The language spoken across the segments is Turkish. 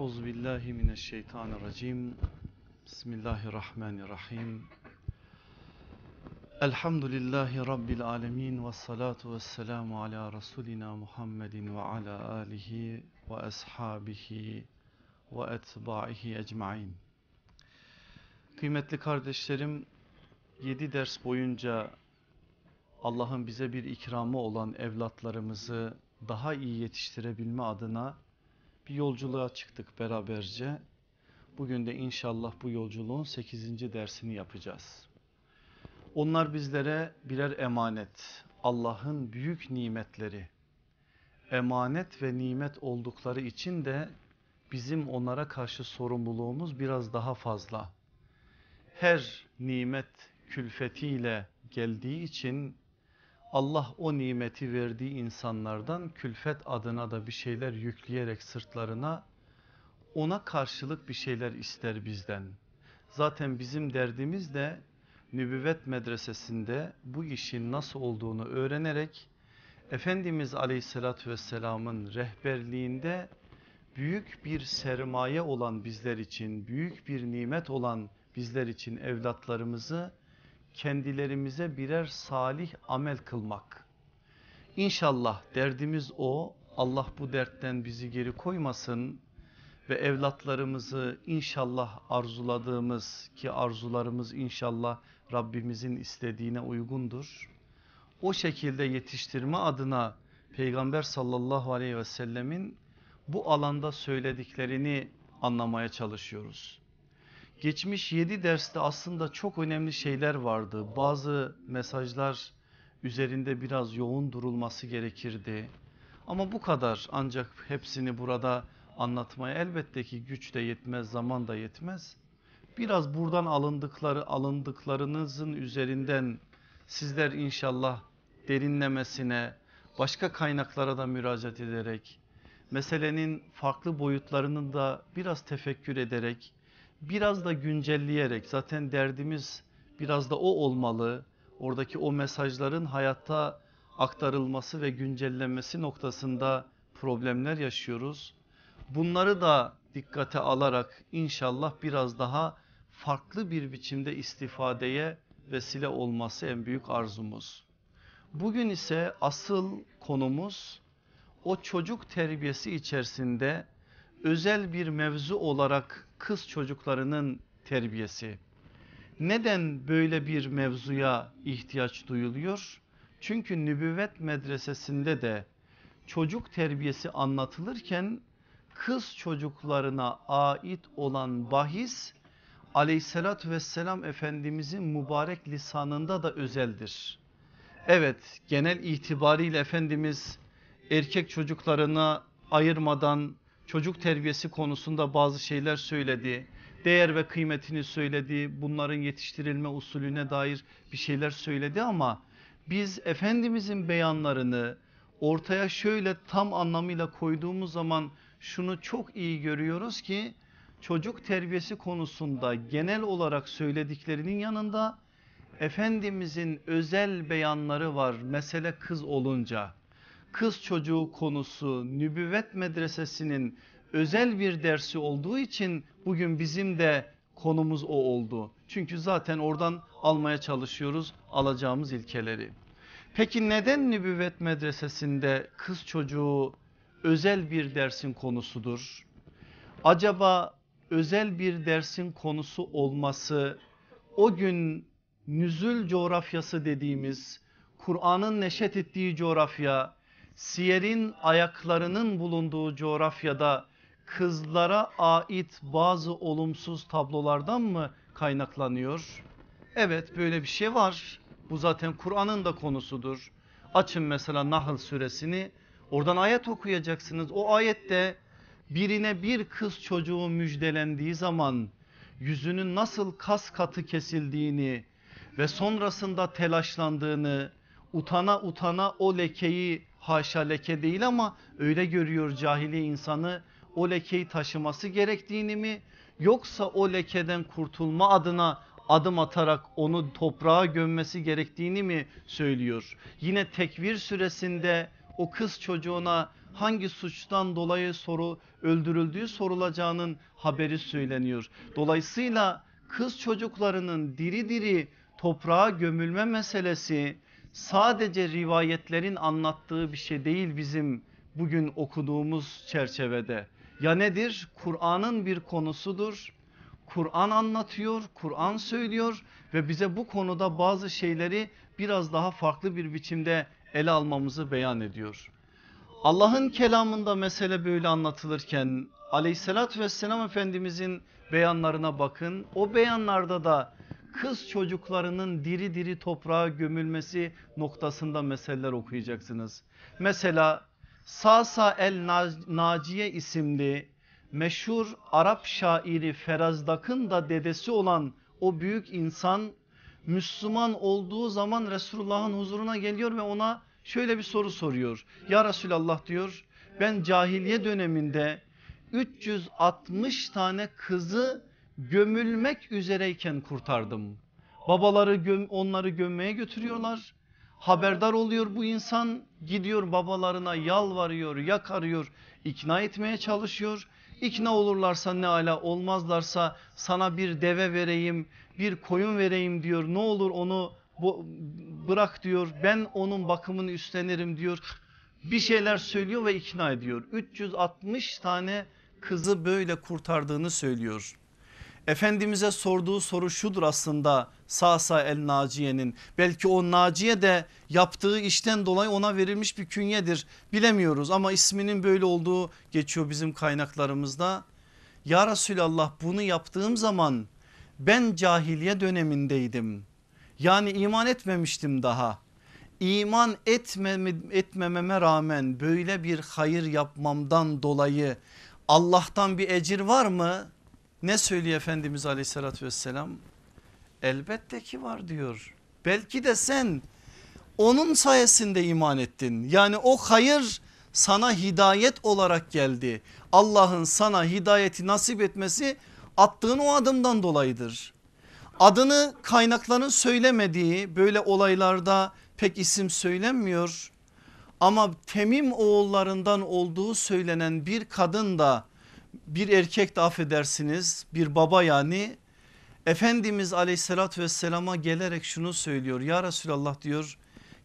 Euzu billahi mineşşeytanirracim. Bismillahirrahmanirrahim. Elhamdülillahi rabbil alamin ve salatu vesselamu ala rasulina Muhammedin ve ala alihi ve ashabihi ve etbaihi ecmaîn. Kıymetli kardeşlerim, 7 ders boyunca Allah'ın bize bir ikramı olan evlatlarımızı daha iyi yetiştirebilme adına bir yolculuğa çıktık beraberce. Bugün de inşallah bu yolculuğun 8. dersini yapacağız. Onlar bizlere birer emanet, Allah'ın büyük nimetleri. Emanet ve nimet oldukları için de bizim onlara karşı sorumluluğumuz biraz daha fazla. Her nimet külfetiyle geldiği için Allah o nimeti verdiği insanlardan külfet adına da bir şeyler yükleyerek sırtlarına ona karşılık bir şeyler ister bizden. Zaten bizim derdimiz de nübüvvet medresesinde bu işin nasıl olduğunu öğrenerek Efendimiz aleyhissalatü vesselamın rehberliğinde büyük bir sermaye olan bizler için, büyük bir nimet olan bizler için evlatlarımızı kendilerimize birer salih amel kılmak. İnşallah derdimiz o. Allah bu dertten bizi geri koymasın ve evlatlarımızı inşallah arzuladığımız ki arzularımız inşallah Rabbimizin istediğine uygundur. O şekilde yetiştirme adına Peygamber sallallahu aleyhi ve sellemin bu alanda söylediklerini anlamaya çalışıyoruz. Geçmiş 7 derste aslında çok önemli şeyler vardı. Bazı mesajlar üzerinde biraz yoğun durulması gerekirdi. Ama bu kadar ancak hepsini burada anlatmaya elbette ki güç de yetmez, zaman da yetmez. Biraz buradan alındıkları alındıklarınızın üzerinden sizler inşallah derinlemesine başka kaynaklara da müracaat ederek meselenin farklı boyutlarını da biraz tefekkür ederek biraz da güncelleyerek zaten derdimiz biraz da o olmalı. Oradaki o mesajların hayatta aktarılması ve güncellenmesi noktasında problemler yaşıyoruz. Bunları da dikkate alarak inşallah biraz daha farklı bir biçimde istifadeye vesile olması en büyük arzumuz. Bugün ise asıl konumuz o çocuk terbiyesi içerisinde özel bir mevzu olarak kız çocuklarının terbiyesi. Neden böyle bir mevzuya ihtiyaç duyuluyor? Çünkü nübüvvet medresesinde de çocuk terbiyesi anlatılırken kız çocuklarına ait olan bahis aleyhissalatü vesselam efendimizin mübarek lisanında da özeldir. Evet genel itibariyle Efendimiz erkek çocuklarına ayırmadan çocuk terbiyesi konusunda bazı şeyler söyledi. Değer ve kıymetini söyledi. Bunların yetiştirilme usulüne dair bir şeyler söyledi ama biz Efendimizin beyanlarını ortaya şöyle tam anlamıyla koyduğumuz zaman şunu çok iyi görüyoruz ki çocuk terbiyesi konusunda genel olarak söylediklerinin yanında Efendimizin özel beyanları var mesele kız olunca kız çocuğu konusu nübüvvet medresesinin özel bir dersi olduğu için bugün bizim de konumuz o oldu. Çünkü zaten oradan almaya çalışıyoruz alacağımız ilkeleri. Peki neden nübüvvet medresesinde kız çocuğu özel bir dersin konusudur? Acaba özel bir dersin konusu olması o gün nüzül coğrafyası dediğimiz Kur'an'ın neşet ettiği coğrafya siyerin ayaklarının bulunduğu coğrafyada kızlara ait bazı olumsuz tablolardan mı kaynaklanıyor? Evet böyle bir şey var. Bu zaten Kur'an'ın da konusudur. Açın mesela Nahl suresini oradan ayet okuyacaksınız. O ayette birine bir kız çocuğu müjdelendiği zaman yüzünün nasıl kas katı kesildiğini ve sonrasında telaşlandığını utana utana o lekeyi haşa leke değil ama öyle görüyor cahili insanı o lekeyi taşıması gerektiğini mi yoksa o lekeden kurtulma adına adım atarak onu toprağa gömmesi gerektiğini mi söylüyor? Yine tekvir süresinde o kız çocuğuna hangi suçtan dolayı soru öldürüldüğü sorulacağının haberi söyleniyor. Dolayısıyla kız çocuklarının diri diri toprağa gömülme meselesi sadece rivayetlerin anlattığı bir şey değil bizim bugün okuduğumuz çerçevede. Ya nedir? Kur'an'ın bir konusudur. Kur'an anlatıyor, Kur'an söylüyor ve bize bu konuda bazı şeyleri biraz daha farklı bir biçimde ele almamızı beyan ediyor. Allah'ın kelamında mesele böyle anlatılırken aleyhissalatü vesselam efendimizin beyanlarına bakın. O beyanlarda da kız çocuklarının diri diri toprağa gömülmesi noktasında meseleler okuyacaksınız. Mesela Sasa el Naciye isimli meşhur Arap şairi Ferazdak'ın da dedesi olan o büyük insan Müslüman olduğu zaman Resulullah'ın huzuruna geliyor ve ona şöyle bir soru soruyor. Ya Resulallah diyor ben cahiliye döneminde 360 tane kızı gömülmek üzereyken kurtardım. Babaları göm, onları gömmeye götürüyorlar. Haberdar oluyor bu insan gidiyor babalarına yalvarıyor yakarıyor ikna etmeye çalışıyor. İkna olurlarsa ne ala olmazlarsa sana bir deve vereyim bir koyun vereyim diyor ne olur onu bırak diyor ben onun bakımını üstlenirim diyor. Bir şeyler söylüyor ve ikna ediyor. 360 tane kızı böyle kurtardığını söylüyor. Efendimiz'e sorduğu soru şudur aslında Sasa el Naciye'nin belki o Naciye de yaptığı işten dolayı ona verilmiş bir künyedir bilemiyoruz ama isminin böyle olduğu geçiyor bizim kaynaklarımızda. Ya Resulallah bunu yaptığım zaman ben cahiliye dönemindeydim yani iman etmemiştim daha iman etmeme, etmememe rağmen böyle bir hayır yapmamdan dolayı Allah'tan bir ecir var mı? Ne söylüyor Efendimiz aleyhissalatü vesselam? Elbette ki var diyor. Belki de sen onun sayesinde iman ettin. Yani o hayır sana hidayet olarak geldi. Allah'ın sana hidayeti nasip etmesi attığın o adımdan dolayıdır. Adını kaynakların söylemediği böyle olaylarda pek isim söylenmiyor. Ama Temim oğullarından olduğu söylenen bir kadın da bir erkek de affedersiniz bir baba yani Efendimiz aleyhissalatü vesselama gelerek şunu söylüyor ya Resulallah diyor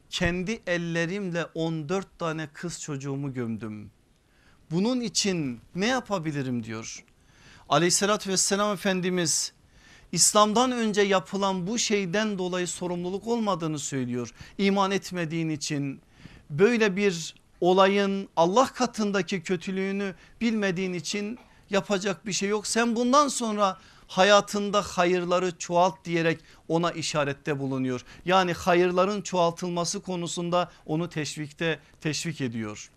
kendi ellerimle 14 tane kız çocuğumu gömdüm. Bunun için ne yapabilirim diyor. Aleyhissalatü vesselam Efendimiz İslam'dan önce yapılan bu şeyden dolayı sorumluluk olmadığını söylüyor. İman etmediğin için böyle bir olayın Allah katındaki kötülüğünü bilmediğin için yapacak bir şey yok. Sen bundan sonra hayatında hayırları çoğalt diyerek ona işarette bulunuyor. Yani hayırların çoğaltılması konusunda onu teşvikte teşvik ediyor.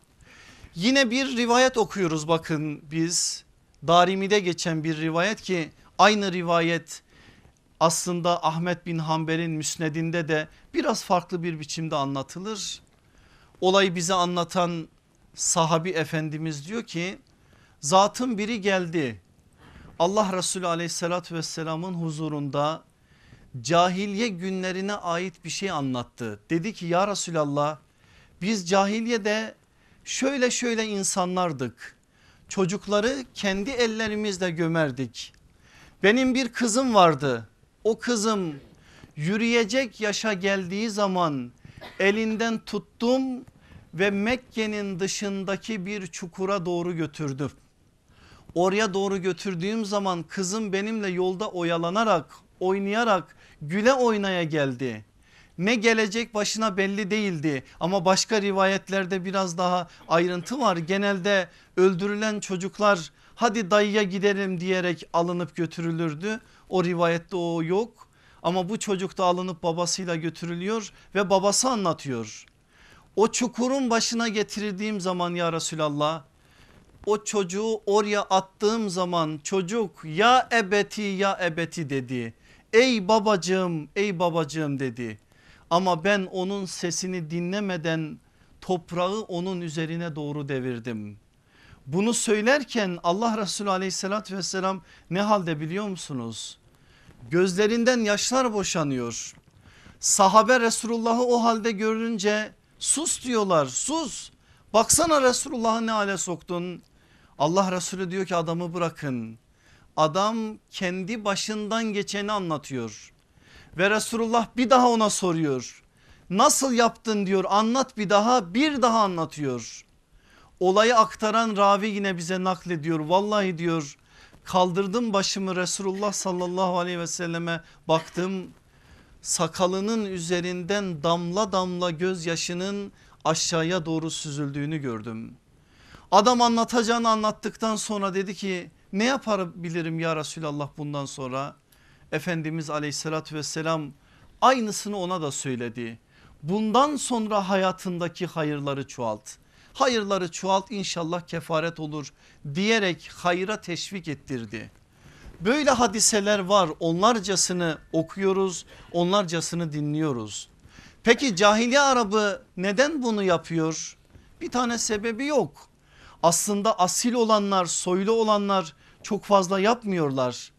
Yine bir rivayet okuyoruz bakın biz Darimi'de geçen bir rivayet ki aynı rivayet aslında Ahmet bin Hanbel'in müsnedinde de biraz farklı bir biçimde anlatılır. Olayı bize anlatan sahabi efendimiz diyor ki zatın biri geldi Allah Resulü aleyhissalatü vesselamın huzurunda cahiliye günlerine ait bir şey anlattı. Dedi ki ya Resulallah biz cahiliyede şöyle şöyle insanlardık. Çocukları kendi ellerimizle gömerdik. Benim bir kızım vardı. O kızım yürüyecek yaşa geldiği zaman elinden tuttum ve Mekke'nin dışındaki bir çukura doğru götürdüm. Oraya doğru götürdüğüm zaman kızım benimle yolda oyalanarak oynayarak güle oynaya geldi. Ne gelecek başına belli değildi ama başka rivayetlerde biraz daha ayrıntı var. Genelde öldürülen çocuklar hadi dayıya gidelim diyerek alınıp götürülürdü. O rivayette o yok ama bu çocuk da alınıp babasıyla götürülüyor ve babası anlatıyor. O çukurun başına getirdiğim zaman ya Resulallah o çocuğu oraya attığım zaman çocuk ya ebeti ya ebeti dedi. Ey babacığım ey babacığım dedi. Ama ben onun sesini dinlemeden toprağı onun üzerine doğru devirdim. Bunu söylerken Allah Resulü aleyhissalatü vesselam ne halde biliyor musunuz? Gözlerinden yaşlar boşanıyor. Sahabe Resulullah'ı o halde görünce sus diyorlar sus Baksana Resulullah'ı ne hale soktun. Allah Resulü diyor ki adamı bırakın. Adam kendi başından geçeni anlatıyor. Ve Resulullah bir daha ona soruyor. Nasıl yaptın diyor anlat bir daha bir daha anlatıyor. Olayı aktaran ravi yine bize naklediyor. Vallahi diyor kaldırdım başımı Resulullah sallallahu aleyhi ve selleme baktım. Sakalının üzerinden damla damla gözyaşının aşağıya doğru süzüldüğünü gördüm. Adam anlatacağını anlattıktan sonra dedi ki ne yapabilirim ya Resulallah bundan sonra? Efendimiz aleyhissalatü vesselam aynısını ona da söyledi. Bundan sonra hayatındaki hayırları çoğalt. Hayırları çoğalt inşallah kefaret olur diyerek hayıra teşvik ettirdi. Böyle hadiseler var onlarcasını okuyoruz onlarcasını dinliyoruz. Peki cahiliye Arabı neden bunu yapıyor? Bir tane sebebi yok. Aslında asil olanlar soylu olanlar çok fazla yapmıyorlar.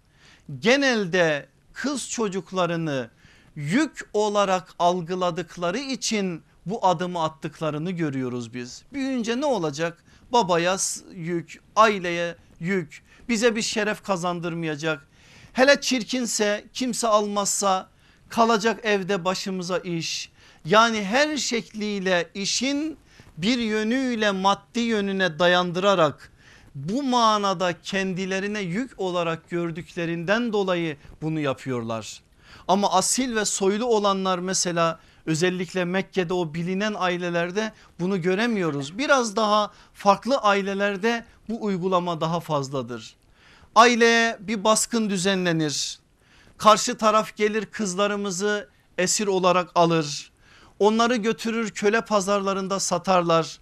Genelde kız çocuklarını yük olarak algıladıkları için bu adımı attıklarını görüyoruz biz. Büyüyünce ne olacak? Babaya yük, aileye yük, bize bir şeref kazandırmayacak. Hele çirkinse kimse almazsa kalacak evde başımıza iş. Yani her şekliyle işin bir yönüyle maddi yönüne dayandırarak bu manada kendilerine yük olarak gördüklerinden dolayı bunu yapıyorlar. Ama asil ve soylu olanlar mesela özellikle Mekke'de o bilinen ailelerde bunu göremiyoruz. Biraz daha farklı ailelerde bu uygulama daha fazladır. Aileye bir baskın düzenlenir. Karşı taraf gelir kızlarımızı esir olarak alır. Onları götürür köle pazarlarında satarlar.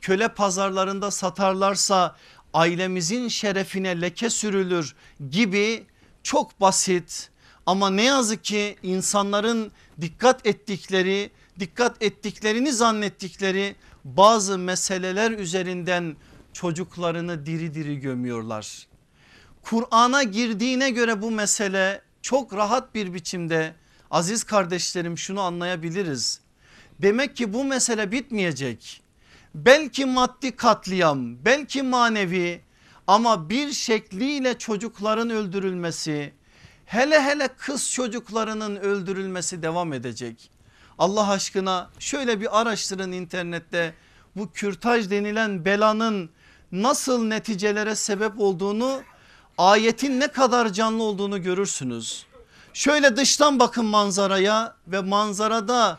Köle pazarlarında satarlarsa ailemizin şerefine leke sürülür gibi çok basit ama ne yazık ki insanların dikkat ettikleri dikkat ettiklerini zannettikleri bazı meseleler üzerinden çocuklarını diri diri gömüyorlar. Kur'an'a girdiğine göre bu mesele çok rahat bir biçimde aziz kardeşlerim şunu anlayabiliriz. Demek ki bu mesele bitmeyecek. Belki maddi katliam belki manevi ama bir şekliyle çocukların öldürülmesi hele hele kız çocuklarının öldürülmesi devam edecek. Allah aşkına şöyle bir araştırın internette bu kürtaj denilen belanın nasıl neticelere sebep olduğunu ayetin ne kadar canlı olduğunu görürsünüz. Şöyle dıştan bakın manzaraya ve manzarada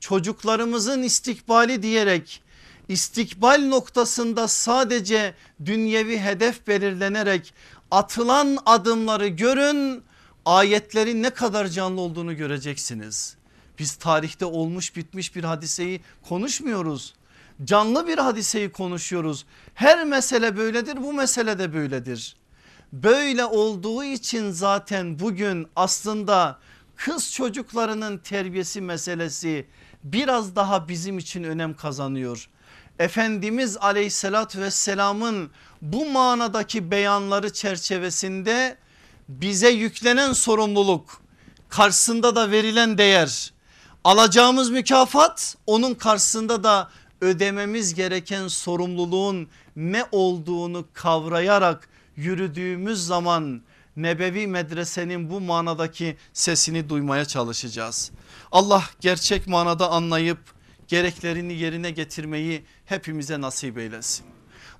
çocuklarımızın istikbali diyerek istikbal noktasında sadece dünyevi hedef belirlenerek atılan adımları görün ayetlerin ne kadar canlı olduğunu göreceksiniz. Biz tarihte olmuş bitmiş bir hadiseyi konuşmuyoruz. Canlı bir hadiseyi konuşuyoruz. Her mesele böyledir bu mesele de böyledir. Böyle olduğu için zaten bugün aslında kız çocuklarının terbiyesi meselesi biraz daha bizim için önem kazanıyor. Efendimiz aleyhissalatü vesselamın bu manadaki beyanları çerçevesinde bize yüklenen sorumluluk karşısında da verilen değer alacağımız mükafat onun karşısında da ödememiz gereken sorumluluğun ne olduğunu kavrayarak yürüdüğümüz zaman Nebevi medresenin bu manadaki sesini duymaya çalışacağız. Allah gerçek manada anlayıp gereklerini yerine getirmeyi hepimize nasip eylesin.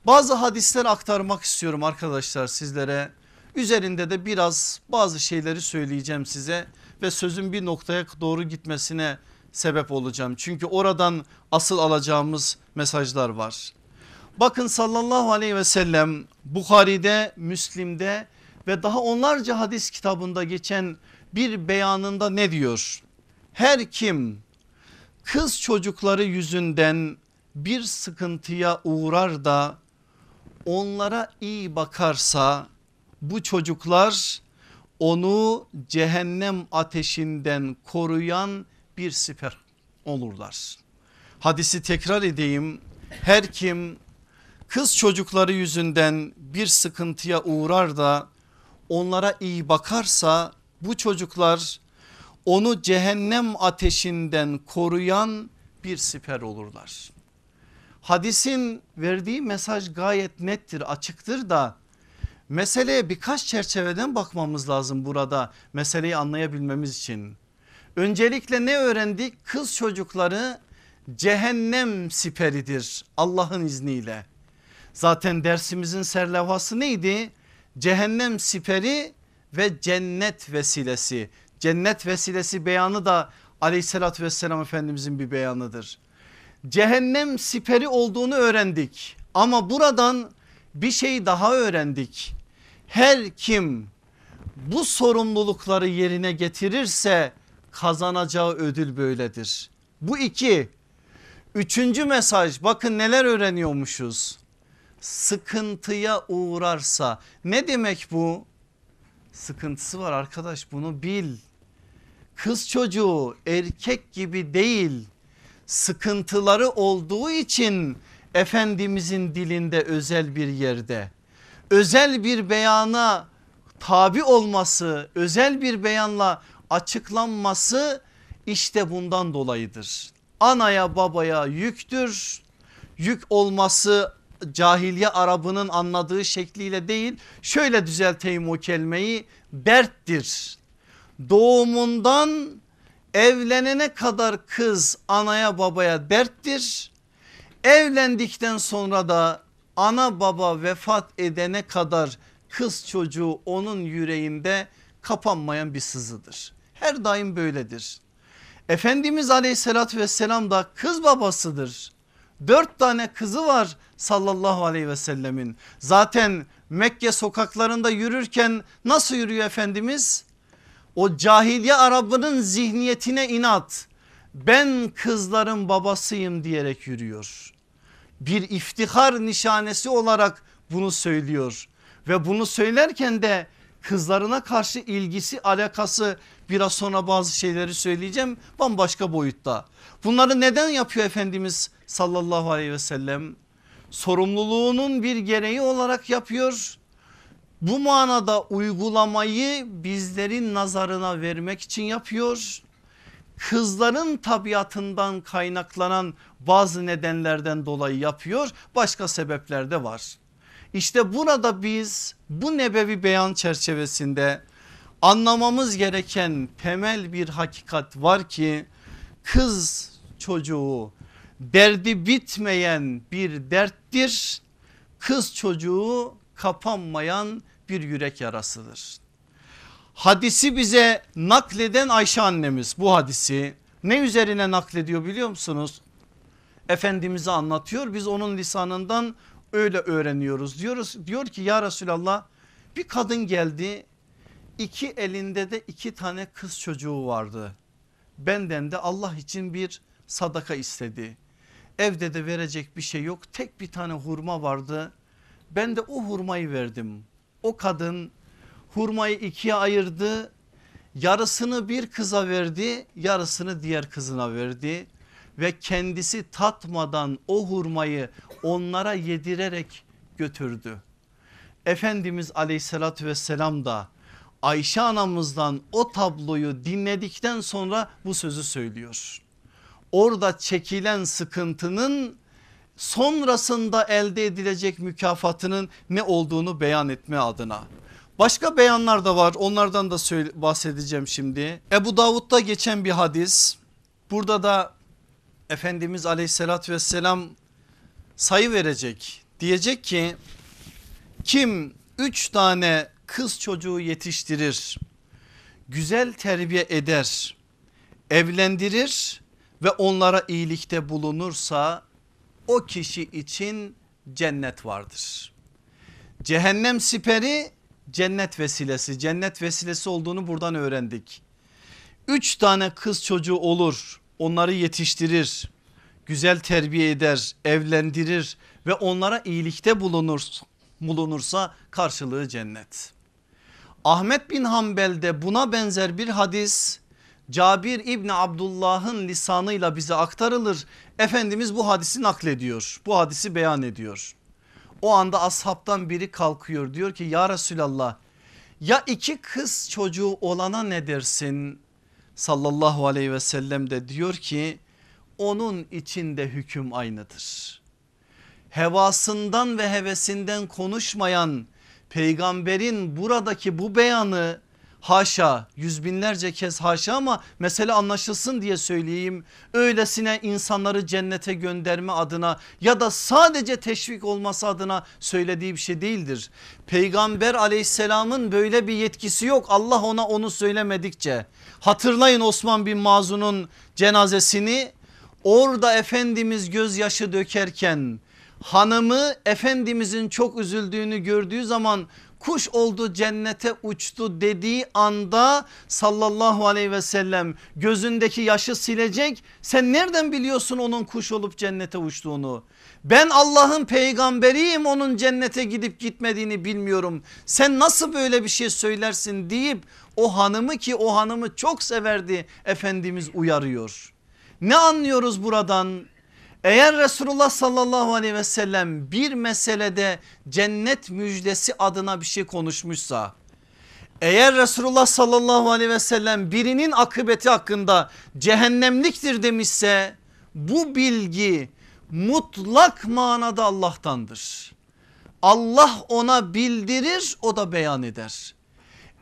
Bazı hadisler aktarmak istiyorum arkadaşlar sizlere. Üzerinde de biraz bazı şeyleri söyleyeceğim size ve sözün bir noktaya doğru gitmesine sebep olacağım. Çünkü oradan asıl alacağımız mesajlar var. Bakın sallallahu aleyhi ve sellem Bukhari'de, Müslim'de ve daha onlarca hadis kitabında geçen bir beyanında ne diyor? Her kim kız çocukları yüzünden bir sıkıntıya uğrar da onlara iyi bakarsa bu çocuklar onu cehennem ateşinden koruyan bir siper olurlar. Hadisi tekrar edeyim. Her kim kız çocukları yüzünden bir sıkıntıya uğrar da onlara iyi bakarsa bu çocuklar onu cehennem ateşinden koruyan bir siper olurlar. Hadisin verdiği mesaj gayet nettir açıktır da meseleye birkaç çerçeveden bakmamız lazım burada meseleyi anlayabilmemiz için. Öncelikle ne öğrendik? Kız çocukları cehennem siperidir Allah'ın izniyle. Zaten dersimizin serlevhası neydi? Cehennem siperi ve cennet vesilesi. Cennet vesilesi beyanı da aleyhissalatü vesselam efendimizin bir beyanıdır. Cehennem siperi olduğunu öğrendik ama buradan bir şey daha öğrendik. Her kim bu sorumlulukları yerine getirirse kazanacağı ödül böyledir. Bu iki. Üçüncü mesaj bakın neler öğreniyormuşuz. Sıkıntıya uğrarsa ne demek bu? Sıkıntısı var arkadaş bunu bil. Kız çocuğu erkek gibi değil sıkıntıları olduğu için Efendimizin dilinde özel bir yerde özel bir beyana tabi olması özel bir beyanla açıklanması işte bundan dolayıdır. Anaya babaya yüktür yük olması cahiliye Arabının anladığı şekliyle değil şöyle düzelteyim o kelimeyi derttir. Doğumundan evlenene kadar kız anaya babaya derttir. Evlendikten sonra da ana baba vefat edene kadar kız çocuğu onun yüreğinde kapanmayan bir sızıdır. Her daim böyledir. Efendimiz aleyhissalatü vesselam da kız babasıdır. Dört tane kızı var sallallahu aleyhi ve sellemin. Zaten Mekke sokaklarında yürürken nasıl yürüyor Efendimiz? O cahiliye Arabının zihniyetine inat ben kızların babasıyım diyerek yürüyor. Bir iftihar nişanesi olarak bunu söylüyor ve bunu söylerken de kızlarına karşı ilgisi alakası biraz sonra bazı şeyleri söyleyeceğim bambaşka boyutta. Bunları neden yapıyor Efendimiz sallallahu aleyhi ve sellem? Sorumluluğunun bir gereği olarak yapıyor. Bu manada uygulamayı bizlerin nazarına vermek için yapıyor. Kızların tabiatından kaynaklanan bazı nedenlerden dolayı yapıyor. Başka sebepler de var. İşte burada biz bu nebevi beyan çerçevesinde anlamamız gereken temel bir hakikat var ki kız çocuğu derdi bitmeyen bir derttir. Kız çocuğu kapanmayan bir yürek yarasıdır. Hadisi bize nakleden Ayşe annemiz bu hadisi ne üzerine naklediyor biliyor musunuz? Efendimiz'i anlatıyor biz onun lisanından öyle öğreniyoruz diyoruz. Diyor ki ya Resulallah bir kadın geldi iki elinde de iki tane kız çocuğu vardı. Benden de Allah için bir sadaka istedi. Evde de verecek bir şey yok tek bir tane hurma vardı. Ben de o hurmayı verdim. O kadın hurmayı ikiye ayırdı. Yarısını bir kıza verdi yarısını diğer kızına verdi. Ve kendisi tatmadan o hurmayı onlara yedirerek götürdü. Efendimiz aleyhissalatü vesselam da Ayşe anamızdan o tabloyu dinledikten sonra bu sözü söylüyor. Orada çekilen sıkıntının sonrasında elde edilecek mükafatının ne olduğunu beyan etme adına. Başka beyanlar da var onlardan da bahsedeceğim şimdi. Ebu Davud'da geçen bir hadis. Burada da Efendimiz aleyhissalatü vesselam sayı verecek. Diyecek ki kim üç tane kız çocuğu yetiştirir, güzel terbiye eder, evlendirir ve onlara iyilikte bulunursa o kişi için cennet vardır. Cehennem siperi cennet vesilesi cennet vesilesi olduğunu buradan öğrendik. Üç tane kız çocuğu olur onları yetiştirir güzel terbiye eder evlendirir ve onlara iyilikte bulunur, bulunursa karşılığı cennet. Ahmet bin Hanbel'de buna benzer bir hadis Cabir İbni Abdullah'ın lisanıyla bize aktarılır. Efendimiz bu hadisi naklediyor. Bu hadisi beyan ediyor. O anda ashabtan biri kalkıyor diyor ki ya Resulallah ya iki kız çocuğu olana ne dersin? Sallallahu aleyhi ve sellem de diyor ki onun içinde hüküm aynıdır. hevasından ve hevesinden konuşmayan peygamberin buradaki bu beyanı haşa yüz binlerce kez haşa ama mesele anlaşılsın diye söyleyeyim. Öylesine insanları cennete gönderme adına ya da sadece teşvik olması adına söylediği bir şey değildir. Peygamber aleyhisselamın böyle bir yetkisi yok Allah ona onu söylemedikçe. Hatırlayın Osman bin Mazun'un cenazesini orada Efendimiz gözyaşı dökerken hanımı Efendimizin çok üzüldüğünü gördüğü zaman kuş oldu cennete uçtu dediği anda sallallahu aleyhi ve sellem gözündeki yaşı silecek. Sen nereden biliyorsun onun kuş olup cennete uçtuğunu? Ben Allah'ın peygamberiyim onun cennete gidip gitmediğini bilmiyorum. Sen nasıl böyle bir şey söylersin deyip o hanımı ki o hanımı çok severdi Efendimiz uyarıyor. Ne anlıyoruz buradan? Eğer Resulullah sallallahu aleyhi ve sellem bir meselede cennet müjdesi adına bir şey konuşmuşsa eğer Resulullah sallallahu aleyhi ve sellem birinin akıbeti hakkında cehennemliktir demişse bu bilgi mutlak manada Allah'tandır. Allah ona bildirir o da beyan eder.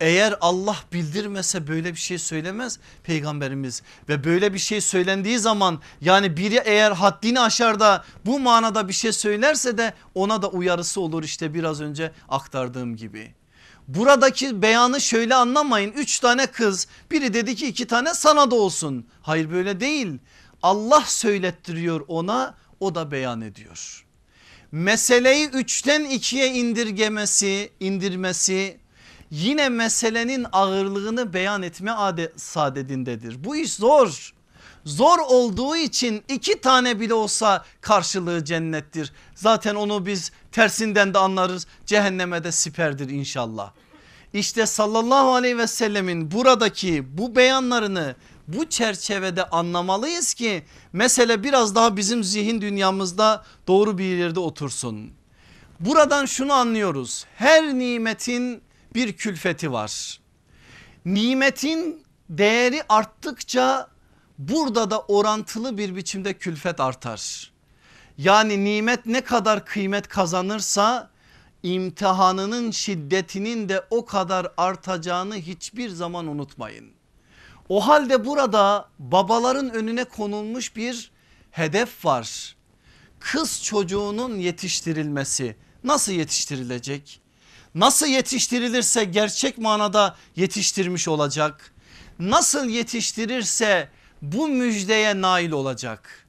Eğer Allah bildirmese böyle bir şey söylemez peygamberimiz ve böyle bir şey söylendiği zaman yani biri eğer haddini aşar da bu manada bir şey söylerse de ona da uyarısı olur işte biraz önce aktardığım gibi. Buradaki beyanı şöyle anlamayın üç tane kız biri dedi ki iki tane sana da olsun. Hayır böyle değil Allah söylettiriyor ona o da beyan ediyor. Meseleyi üçten ikiye indirgemesi indirmesi yine meselenin ağırlığını beyan etme adet saadedindedir. Bu iş zor. Zor olduğu için iki tane bile olsa karşılığı cennettir. Zaten onu biz tersinden de anlarız. Cehenneme de siperdir inşallah. İşte sallallahu aleyhi ve sellemin buradaki bu beyanlarını bu çerçevede anlamalıyız ki mesele biraz daha bizim zihin dünyamızda doğru bir yerde otursun. Buradan şunu anlıyoruz. Her nimetin bir külfeti var. Nimetin değeri arttıkça burada da orantılı bir biçimde külfet artar. Yani nimet ne kadar kıymet kazanırsa imtihanının şiddetinin de o kadar artacağını hiçbir zaman unutmayın. O halde burada babaların önüne konulmuş bir hedef var. Kız çocuğunun yetiştirilmesi nasıl yetiştirilecek? Nasıl yetiştirilirse gerçek manada yetiştirmiş olacak. Nasıl yetiştirirse bu müjdeye nail olacak.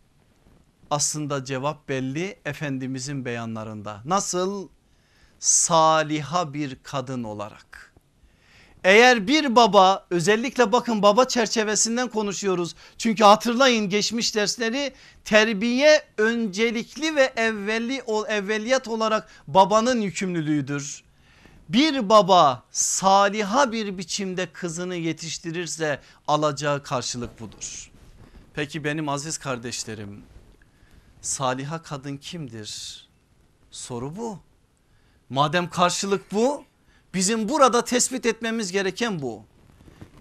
Aslında cevap belli Efendimizin beyanlarında. Nasıl? Saliha bir kadın olarak. Eğer bir baba özellikle bakın baba çerçevesinden konuşuyoruz. Çünkü hatırlayın geçmiş dersleri terbiye öncelikli ve evveli, evveliyat olarak babanın yükümlülüğüdür bir baba saliha bir biçimde kızını yetiştirirse alacağı karşılık budur. Peki benim aziz kardeşlerim saliha kadın kimdir? Soru bu. Madem karşılık bu bizim burada tespit etmemiz gereken bu.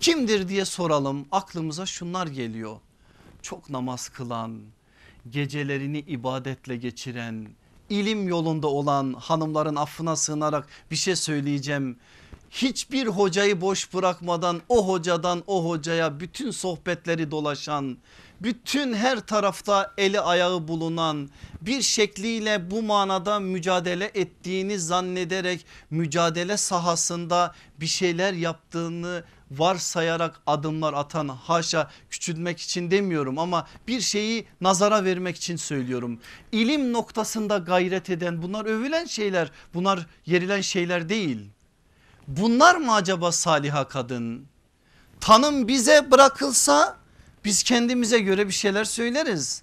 Kimdir diye soralım aklımıza şunlar geliyor. Çok namaz kılan, gecelerini ibadetle geçiren, ilim yolunda olan hanımların affına sığınarak bir şey söyleyeceğim. Hiçbir hocayı boş bırakmadan o hocadan o hocaya bütün sohbetleri dolaşan bütün her tarafta eli ayağı bulunan bir şekliyle bu manada mücadele ettiğini zannederek mücadele sahasında bir şeyler yaptığını varsayarak adımlar atan haşa küçültmek için demiyorum ama bir şeyi nazara vermek için söylüyorum. İlim noktasında gayret eden bunlar övülen şeyler bunlar yerilen şeyler değil. Bunlar mı acaba saliha kadın? Tanım bize bırakılsa biz kendimize göre bir şeyler söyleriz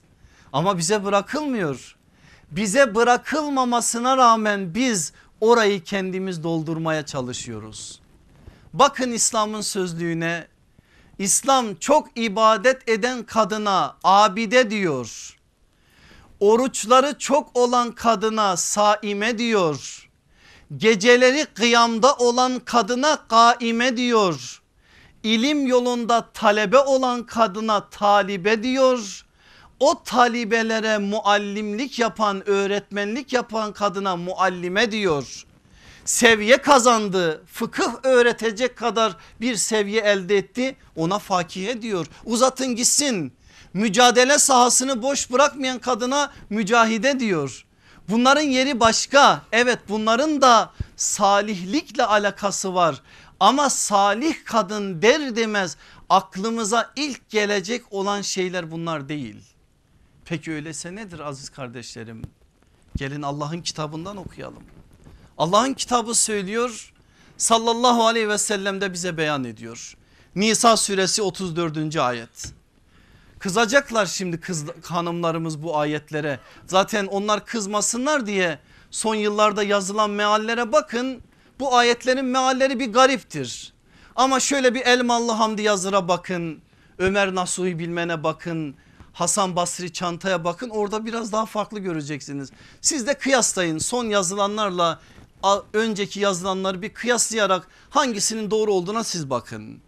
ama bize bırakılmıyor. Bize bırakılmamasına rağmen biz orayı kendimiz doldurmaya çalışıyoruz. Bakın İslam'ın sözlüğüne İslam çok ibadet eden kadına abide diyor. Oruçları çok olan kadına saime diyor. Geceleri kıyamda olan kadına kaime diyor. İlim yolunda talebe olan kadına talibe diyor. o talibelere muallimlik yapan öğretmenlik yapan kadına muallime diyor. Seviye kazandı fıkıh öğretecek kadar bir seviye elde etti ona fakihe diyor uzatın gitsin. Mücadele sahasını boş bırakmayan kadına mücahide diyor. Bunların yeri başka evet bunların da salihlikle alakası var ama salih kadın der demez aklımıza ilk gelecek olan şeyler bunlar değil. Peki öyleyse nedir aziz kardeşlerim? Gelin Allah'ın kitabından okuyalım. Allah'ın kitabı söylüyor sallallahu aleyhi ve sellem de bize beyan ediyor. Nisa suresi 34. ayet. Kızacaklar şimdi kız hanımlarımız bu ayetlere. Zaten onlar kızmasınlar diye son yıllarda yazılan meallere bakın. Bu ayetlerin mealleri bir gariptir. Ama şöyle bir Elmalı Hamdi Yazır'a bakın. Ömer Nasuhi Bilmen'e bakın. Hasan Basri Çanta'ya bakın orada biraz daha farklı göreceksiniz. Siz de kıyaslayın son yazılanlarla önceki yazılanları bir kıyaslayarak hangisinin doğru olduğuna siz bakın.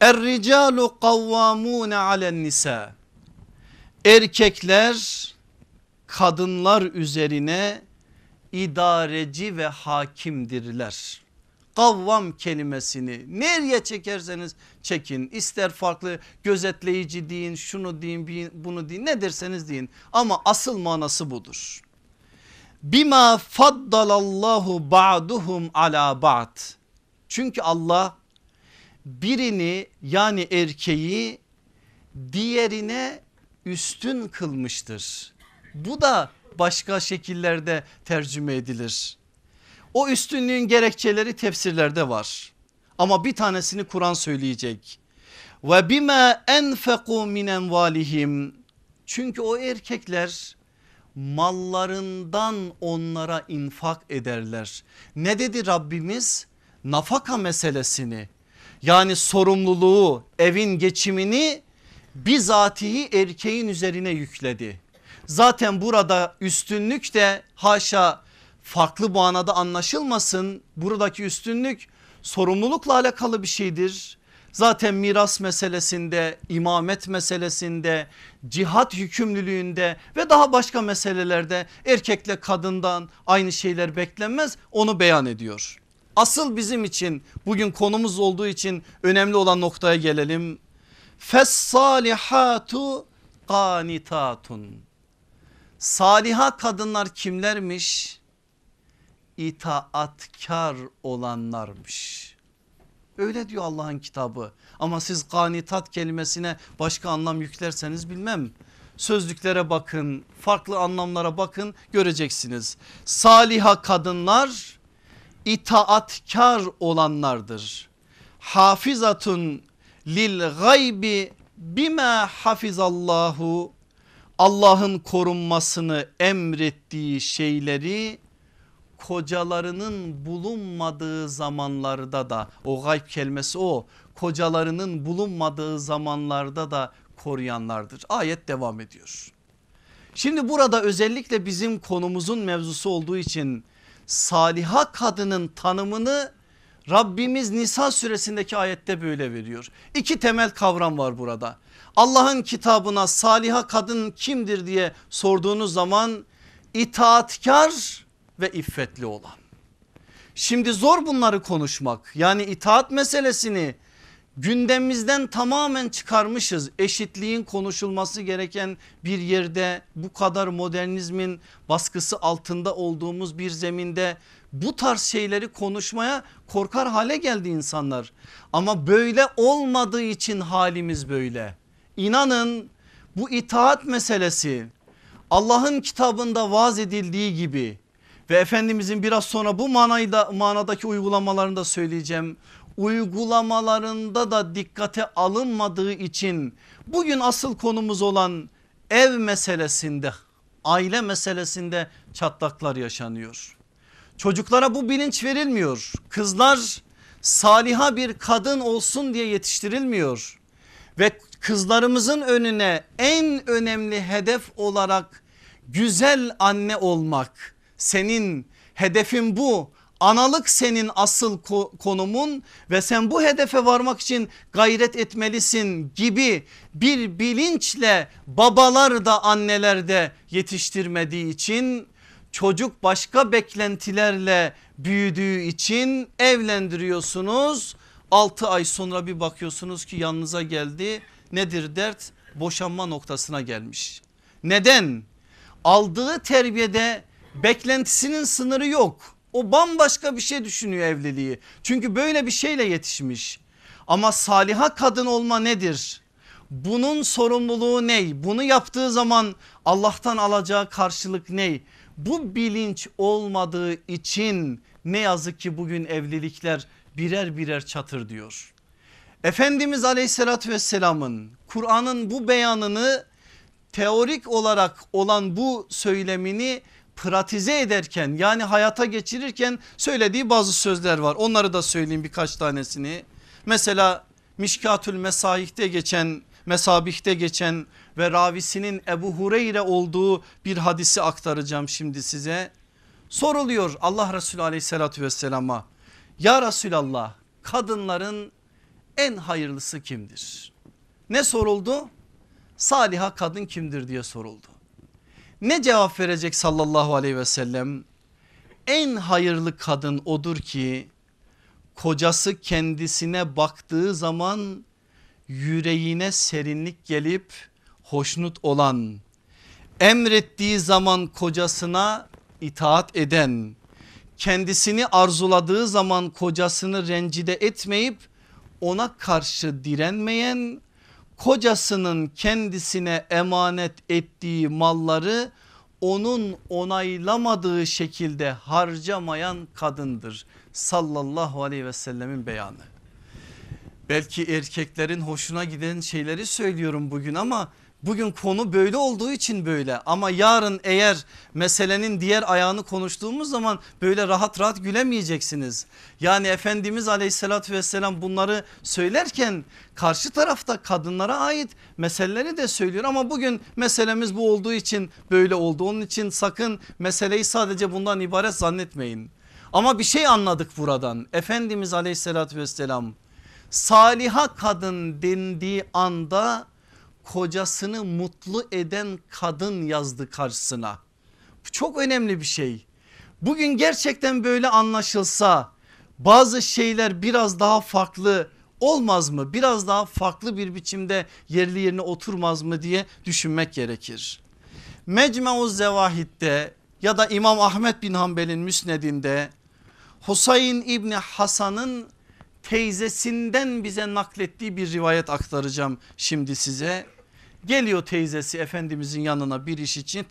Er ricalu kavvamune alen nisa. Erkekler kadınlar üzerine idareci ve hakimdirler. Kavvam kelimesini nereye çekerseniz çekin ister farklı gözetleyici deyin şunu deyin bunu deyin ne derseniz deyin ama asıl manası budur. Bima faddalallahu ba'duhum ala ba'd. Çünkü Allah birini yani erkeği diğerine üstün kılmıştır. Bu da başka şekillerde tercüme edilir. O üstünlüğün gerekçeleri tefsirlerde var. Ama bir tanesini Kur'an söyleyecek. Ve bima enfeku min envalihim. Çünkü o erkekler mallarından onlara infak ederler. Ne dedi Rabbimiz? Nafaka meselesini yani sorumluluğu evin geçimini bizatihi erkeğin üzerine yükledi. Zaten burada üstünlük de haşa farklı manada anlaşılmasın. Buradaki üstünlük sorumlulukla alakalı bir şeydir. Zaten miras meselesinde, imamet meselesinde, cihat yükümlülüğünde ve daha başka meselelerde erkekle kadından aynı şeyler beklenmez onu beyan ediyor. Asıl bizim için bugün konumuz olduğu için önemli olan noktaya gelelim. Fessalihatu qanitatun. Saliha kadınlar kimlermiş? İtaatkar olanlarmış. Öyle diyor Allah'ın kitabı. Ama siz ganitat kelimesine başka anlam yüklerseniz bilmem. Sözlüklere bakın, farklı anlamlara bakın göreceksiniz. Saliha kadınlar itaatkar olanlardır. Hafizatun lil gaybi bima hafizallahu Allah'ın korunmasını emrettiği şeyleri kocalarının bulunmadığı zamanlarda da o gayb kelimesi o kocalarının bulunmadığı zamanlarda da koruyanlardır. Ayet devam ediyor. Şimdi burada özellikle bizim konumuzun mevzusu olduğu için saliha kadının tanımını Rabbimiz Nisa suresindeki ayette böyle veriyor. İki temel kavram var burada. Allah'ın kitabına saliha kadın kimdir diye sorduğunuz zaman itaatkar ve iffetli olan. Şimdi zor bunları konuşmak yani itaat meselesini gündemimizden tamamen çıkarmışız. Eşitliğin konuşulması gereken bir yerde bu kadar modernizmin baskısı altında olduğumuz bir zeminde bu tarz şeyleri konuşmaya korkar hale geldi insanlar. Ama böyle olmadığı için halimiz böyle. İnanın bu itaat meselesi Allah'ın kitabında vaaz edildiği gibi ve Efendimizin biraz sonra bu manayda, manadaki uygulamalarını da söyleyeceğim uygulamalarında da dikkate alınmadığı için bugün asıl konumuz olan ev meselesinde aile meselesinde çatlaklar yaşanıyor. Çocuklara bu bilinç verilmiyor. Kızlar saliha bir kadın olsun diye yetiştirilmiyor. Ve kızlarımızın önüne en önemli hedef olarak güzel anne olmak. Senin hedefin bu Analık senin asıl konumun ve sen bu hedefe varmak için gayret etmelisin gibi bir bilinçle babalar da anneler de yetiştirmediği için çocuk başka beklentilerle büyüdüğü için evlendiriyorsunuz. 6 ay sonra bir bakıyorsunuz ki yanınıza geldi. Nedir dert? Boşanma noktasına gelmiş. Neden? Aldığı terbiyede beklentisinin sınırı yok. O bambaşka bir şey düşünüyor evliliği. Çünkü böyle bir şeyle yetişmiş. Ama saliha kadın olma nedir? Bunun sorumluluğu ne? Bunu yaptığı zaman Allah'tan alacağı karşılık ne? Bu bilinç olmadığı için ne yazık ki bugün evlilikler birer birer çatır diyor. Efendimiz aleyhissalatü vesselamın Kur'an'ın bu beyanını teorik olarak olan bu söylemini pratize ederken yani hayata geçirirken söylediği bazı sözler var. Onları da söyleyeyim birkaç tanesini. Mesela Mişkatül Mesahih'te geçen Mesabih'te geçen ve ravisinin Ebu Hureyre olduğu bir hadisi aktaracağım şimdi size. Soruluyor Allah Resulü aleyhissalatü vesselama ya Resulallah kadınların en hayırlısı kimdir? Ne soruldu? Saliha kadın kimdir diye soruldu. Ne cevap verecek sallallahu aleyhi ve sellem? En hayırlı kadın odur ki kocası kendisine baktığı zaman yüreğine serinlik gelip hoşnut olan emrettiği zaman kocasına itaat eden kendisini arzuladığı zaman kocasını rencide etmeyip ona karşı direnmeyen kocasının kendisine emanet ettiği malları onun onaylamadığı şekilde harcamayan kadındır sallallahu aleyhi ve sellemin beyanı. Belki erkeklerin hoşuna giden şeyleri söylüyorum bugün ama Bugün konu böyle olduğu için böyle ama yarın eğer meselenin diğer ayağını konuştuğumuz zaman böyle rahat rahat gülemeyeceksiniz. Yani Efendimiz aleyhissalatü vesselam bunları söylerken karşı tarafta kadınlara ait meseleleri de söylüyor ama bugün meselemiz bu olduğu için böyle oldu. Onun için sakın meseleyi sadece bundan ibaret zannetmeyin. Ama bir şey anladık buradan Efendimiz aleyhissalatü vesselam saliha kadın dendiği anda kocasını mutlu eden kadın yazdı karşısına. Bu çok önemli bir şey. Bugün gerçekten böyle anlaşılsa bazı şeyler biraz daha farklı olmaz mı? Biraz daha farklı bir biçimde yerli yerine oturmaz mı diye düşünmek gerekir. Mecmu'uz Zevahid'de ya da İmam Ahmet bin Hanbel'in müsnedinde Husayn İbni Hasan'ın teyzesinden bize naklettiği bir rivayet aktaracağım şimdi size. Geliyor teyzesi Efendimizin yanına bir iş için.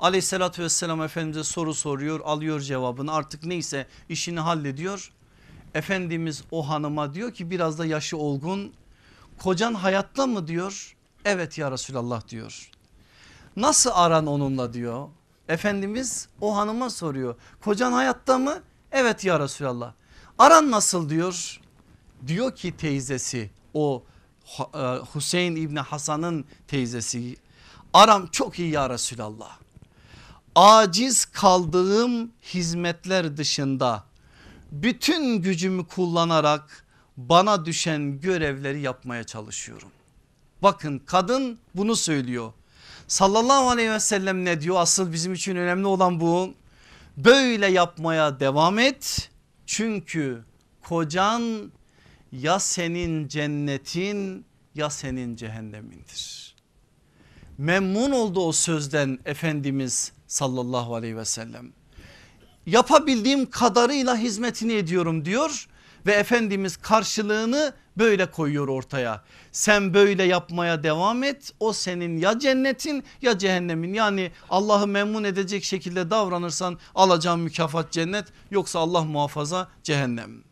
Aleyhissalatü vesselam Efendimiz'e soru soruyor alıyor cevabını. Artık neyse işini hallediyor. Efendimiz o hanıma diyor ki biraz da yaşı olgun. Kocan hayatta mı? diyor. Evet ya Resulallah diyor. Nasıl aran onunla? diyor. Efendimiz o hanıma soruyor. Kocan hayatta mı? Evet ya Resulallah aran nasıl diyor diyor ki teyzesi o e, Hüseyin İbni Hasan'ın teyzesi aram çok iyi ya Resulallah. Aciz kaldığım hizmetler dışında bütün gücümü kullanarak bana düşen görevleri yapmaya çalışıyorum. Bakın kadın bunu söylüyor. Sallallahu aleyhi ve sellem ne diyor? Asıl bizim için önemli olan bu. Böyle yapmaya devam et. Çünkü kocan ya senin cennetin ya senin cehennemindir. Memnun oldu o sözden Efendimiz sallallahu aleyhi ve sellem. Yapabildiğim kadarıyla hizmetini ediyorum diyor ve Efendimiz karşılığını böyle koyuyor ortaya. Sen böyle yapmaya devam et o senin ya cennetin ya cehennemin yani Allah'ı memnun edecek şekilde davranırsan alacağın mükafat cennet yoksa Allah muhafaza cehennem.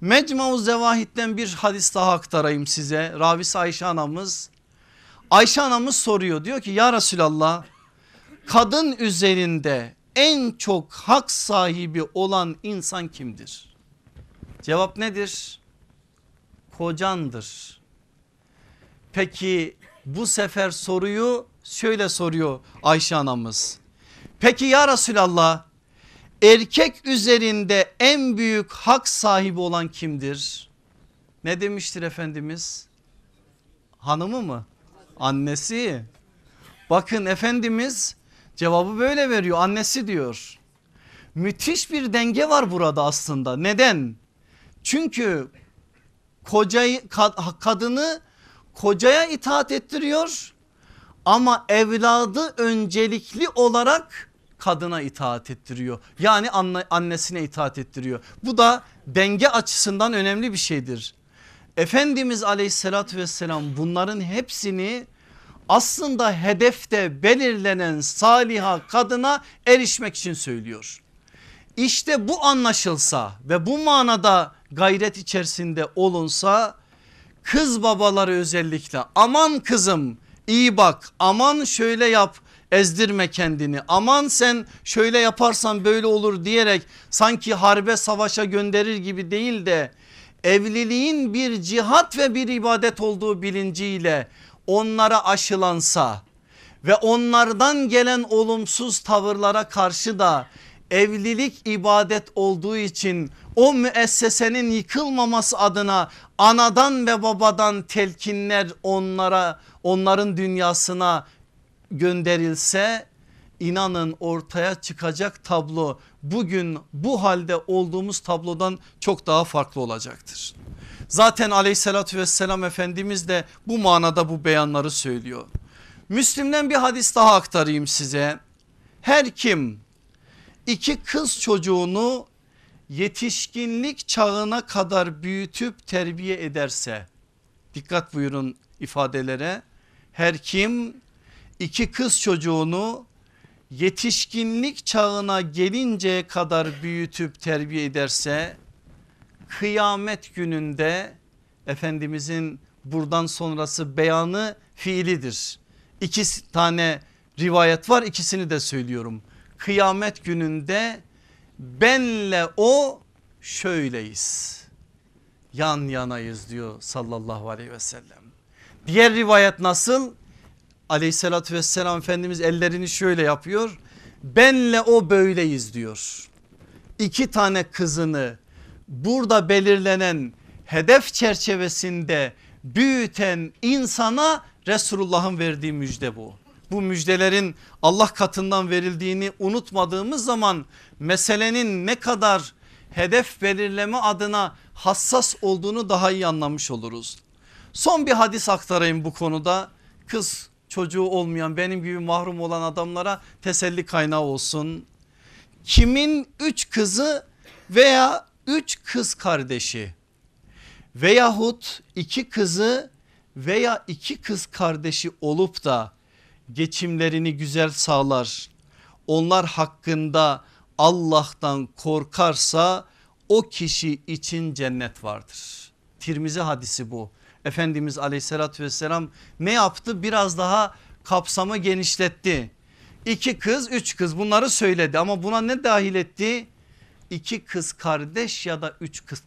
Mecmu Zevahid'den bir hadis daha aktarayım size. Ravisi Ayşe anamız. Ayşe anamız soruyor diyor ki ya Resulallah kadın üzerinde en çok hak sahibi olan insan kimdir? Cevap nedir? Kocandır. Peki bu sefer soruyu şöyle soruyor Ayşe anamız. Peki ya Resulallah erkek üzerinde en büyük hak sahibi olan kimdir? Ne demiştir Efendimiz? Hanımı mı? Annesi. Bakın Efendimiz cevabı böyle veriyor annesi diyor. Müthiş bir denge var burada aslında neden? Çünkü kocayı kadını kocaya itaat ettiriyor ama evladı öncelikli olarak kadına itaat ettiriyor. Yani anne, annesine itaat ettiriyor. Bu da denge açısından önemli bir şeydir. Efendimiz aleyhissalatü vesselam bunların hepsini aslında hedefte belirlenen saliha kadına erişmek için söylüyor. İşte bu anlaşılsa ve bu manada gayret içerisinde olunsa kız babaları özellikle aman kızım iyi bak aman şöyle yap ezdirme kendini aman sen şöyle yaparsan böyle olur diyerek sanki harbe savaşa gönderir gibi değil de evliliğin bir cihat ve bir ibadet olduğu bilinciyle onlara aşılansa ve onlardan gelen olumsuz tavırlara karşı da evlilik ibadet olduğu için o müessesenin yıkılmaması adına anadan ve babadan telkinler onlara onların dünyasına gönderilse inanın ortaya çıkacak tablo bugün bu halde olduğumuz tablodan çok daha farklı olacaktır. Zaten aleyhissalatü vesselam Efendimiz de bu manada bu beyanları söylüyor. Müslim'den bir hadis daha aktarayım size. Her kim iki kız çocuğunu yetişkinlik çağına kadar büyütüp terbiye ederse dikkat buyurun ifadelere her kim iki kız çocuğunu yetişkinlik çağına gelinceye kadar büyütüp terbiye ederse kıyamet gününde Efendimizin buradan sonrası beyanı fiilidir. İki tane rivayet var ikisini de söylüyorum. Kıyamet gününde benle o şöyleyiz. Yan yanayız diyor sallallahu aleyhi ve sellem. Diğer rivayet nasıl? Aleyhissalatü vesselam Efendimiz ellerini şöyle yapıyor. Benle o böyleyiz diyor. İki tane kızını burada belirlenen hedef çerçevesinde büyüten insana Resulullah'ın verdiği müjde bu. Bu müjdelerin Allah katından verildiğini unutmadığımız zaman meselenin ne kadar hedef belirleme adına hassas olduğunu daha iyi anlamış oluruz. Son bir hadis aktarayım bu konuda. Kız çocuğu olmayan benim gibi mahrum olan adamlara teselli kaynağı olsun. Kimin üç kızı veya üç kız kardeşi veyahut iki kızı veya iki kız kardeşi olup da geçimlerini güzel sağlar. Onlar hakkında Allah'tan korkarsa o kişi için cennet vardır. Tirmizi hadisi bu. Efendimiz aleyhissalatü vesselam ne yaptı? Biraz daha kapsamı genişletti. İki kız üç kız bunları söyledi ama buna ne dahil etti? İki kız kardeş ya da üç kız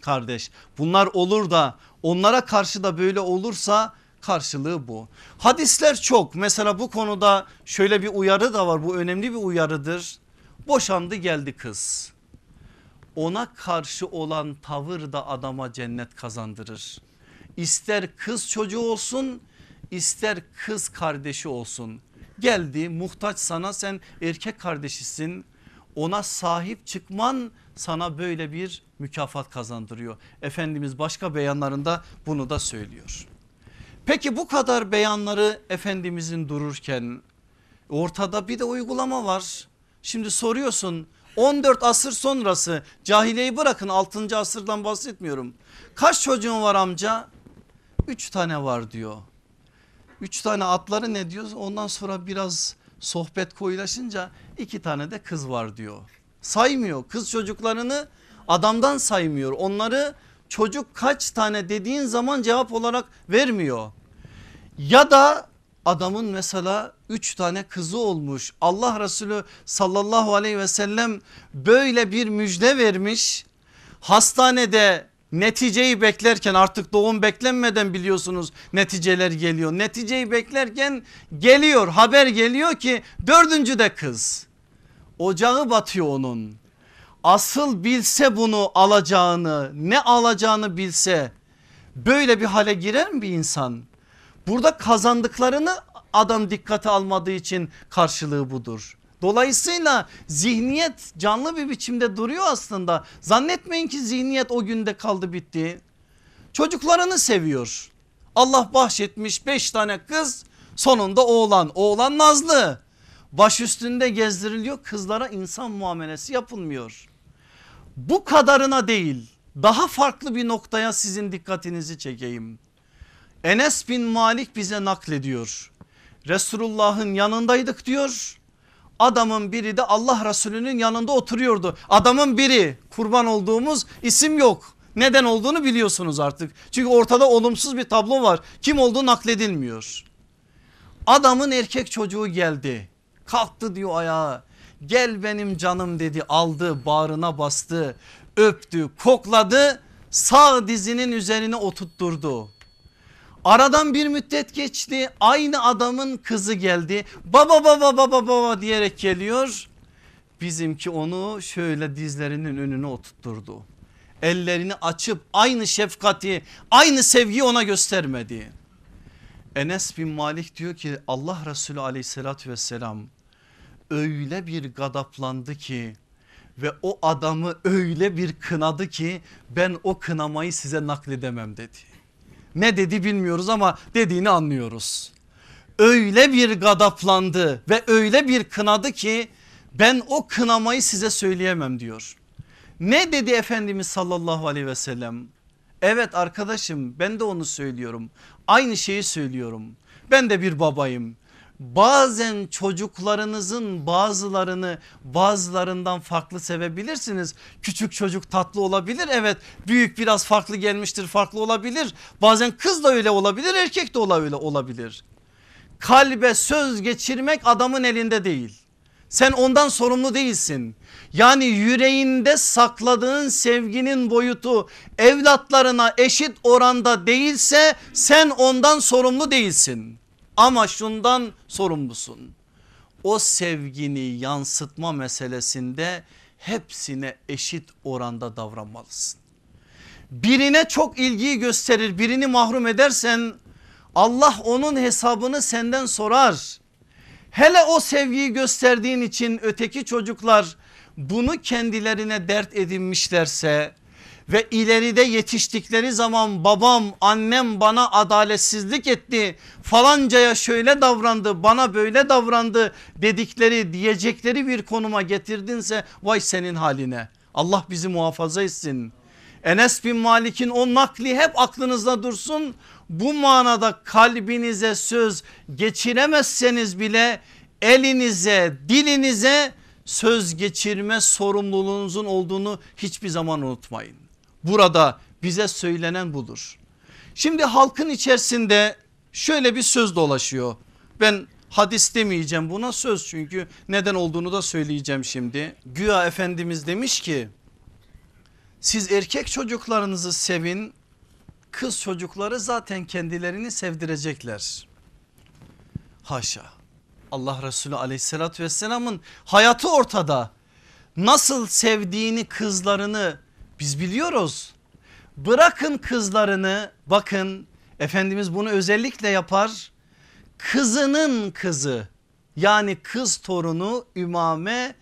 kardeş. Bunlar olur da onlara karşı da böyle olursa karşılığı bu. Hadisler çok mesela bu konuda şöyle bir uyarı da var bu önemli bir uyarıdır. Boşandı geldi kız. Ona karşı olan tavır da adama cennet kazandırır. İster kız çocuğu olsun ister kız kardeşi olsun. Geldi muhtaç sana sen erkek kardeşisin ona sahip çıkman sana böyle bir mükafat kazandırıyor. Efendimiz başka beyanlarında bunu da söylüyor. Peki bu kadar beyanları Efendimizin dururken ortada bir de uygulama var. Şimdi soruyorsun 14 asır sonrası cahiliyeyi bırakın 6. asırdan bahsetmiyorum. Kaç çocuğun var amca? 3 tane var diyor. 3 tane atları ne diyor? Ondan sonra biraz sohbet koyulaşınca 2 tane de kız var diyor. Saymıyor kız çocuklarını adamdan saymıyor. Onları çocuk kaç tane dediğin zaman cevap olarak vermiyor. Ya da adamın mesela üç tane kızı olmuş. Allah Resulü sallallahu aleyhi ve sellem böyle bir müjde vermiş. Hastanede neticeyi beklerken artık doğum beklenmeden biliyorsunuz neticeler geliyor. Neticeyi beklerken geliyor haber geliyor ki dördüncü de kız. Ocağı batıyor onun. Asıl bilse bunu alacağını ne alacağını bilse böyle bir hale girer mi bir insan? Burada kazandıklarını adam dikkate almadığı için karşılığı budur. Dolayısıyla zihniyet canlı bir biçimde duruyor aslında. Zannetmeyin ki zihniyet o günde kaldı bitti. Çocuklarını seviyor. Allah bahşetmiş beş tane kız sonunda oğlan. Oğlan nazlı. Baş üstünde gezdiriliyor kızlara insan muamelesi yapılmıyor. Bu kadarına değil daha farklı bir noktaya sizin dikkatinizi çekeyim. Enes bin Malik bize naklediyor. Resulullah'ın yanındaydık diyor. Adamın biri de Allah Resulü'nün yanında oturuyordu. Adamın biri kurban olduğumuz isim yok. Neden olduğunu biliyorsunuz artık. Çünkü ortada olumsuz bir tablo var. Kim olduğu nakledilmiyor. Adamın erkek çocuğu geldi. Kalktı diyor ayağa. Gel benim canım dedi aldı bağrına bastı öptü kokladı sağ dizinin üzerine oturtturdu. Aradan bir müddet geçti aynı adamın kızı geldi baba baba baba baba diyerek geliyor. Bizimki onu şöyle dizlerinin önüne oturtturdu. Ellerini açıp aynı şefkati aynı sevgiyi ona göstermedi. Enes bin Malik diyor ki Allah Resulü aleyhissalatü vesselam öyle bir gadaplandı ki ve o adamı öyle bir kınadı ki ben o kınamayı size nakledemem dedi. Ne dedi bilmiyoruz ama dediğini anlıyoruz. Öyle bir gadaplandı ve öyle bir kınadı ki ben o kınamayı size söyleyemem diyor. Ne dedi Efendimiz sallallahu aleyhi ve sellem? Evet arkadaşım ben de onu söylüyorum. Aynı şeyi söylüyorum. Ben de bir babayım bazen çocuklarınızın bazılarını bazılarından farklı sevebilirsiniz. Küçük çocuk tatlı olabilir evet büyük biraz farklı gelmiştir farklı olabilir. Bazen kız da öyle olabilir erkek de öyle olabilir. Kalbe söz geçirmek adamın elinde değil. Sen ondan sorumlu değilsin. Yani yüreğinde sakladığın sevginin boyutu evlatlarına eşit oranda değilse sen ondan sorumlu değilsin. Ama şundan sorumlusun. O sevgini yansıtma meselesinde hepsine eşit oranda davranmalısın. Birine çok ilgiyi gösterir birini mahrum edersen Allah onun hesabını senden sorar. Hele o sevgiyi gösterdiğin için öteki çocuklar bunu kendilerine dert edinmişlerse ve ileride yetiştikleri zaman babam annem bana adaletsizlik etti falancaya şöyle davrandı bana böyle davrandı dedikleri diyecekleri bir konuma getirdinse vay senin haline Allah bizi muhafaza etsin. Enes bin Malik'in o nakli hep aklınızda dursun bu manada kalbinize söz geçiremezseniz bile elinize dilinize söz geçirme sorumluluğunuzun olduğunu hiçbir zaman unutmayın. Burada bize söylenen budur. Şimdi halkın içerisinde şöyle bir söz dolaşıyor. Ben hadis demeyeceğim buna söz çünkü neden olduğunu da söyleyeceğim şimdi. Güya Efendimiz demiş ki siz erkek çocuklarınızı sevin kız çocukları zaten kendilerini sevdirecekler. Haşa Allah Resulü aleyhissalatü vesselamın hayatı ortada. Nasıl sevdiğini kızlarını biz biliyoruz. Bırakın kızlarını bakın Efendimiz bunu özellikle yapar. Kızının kızı yani kız torunu Ümame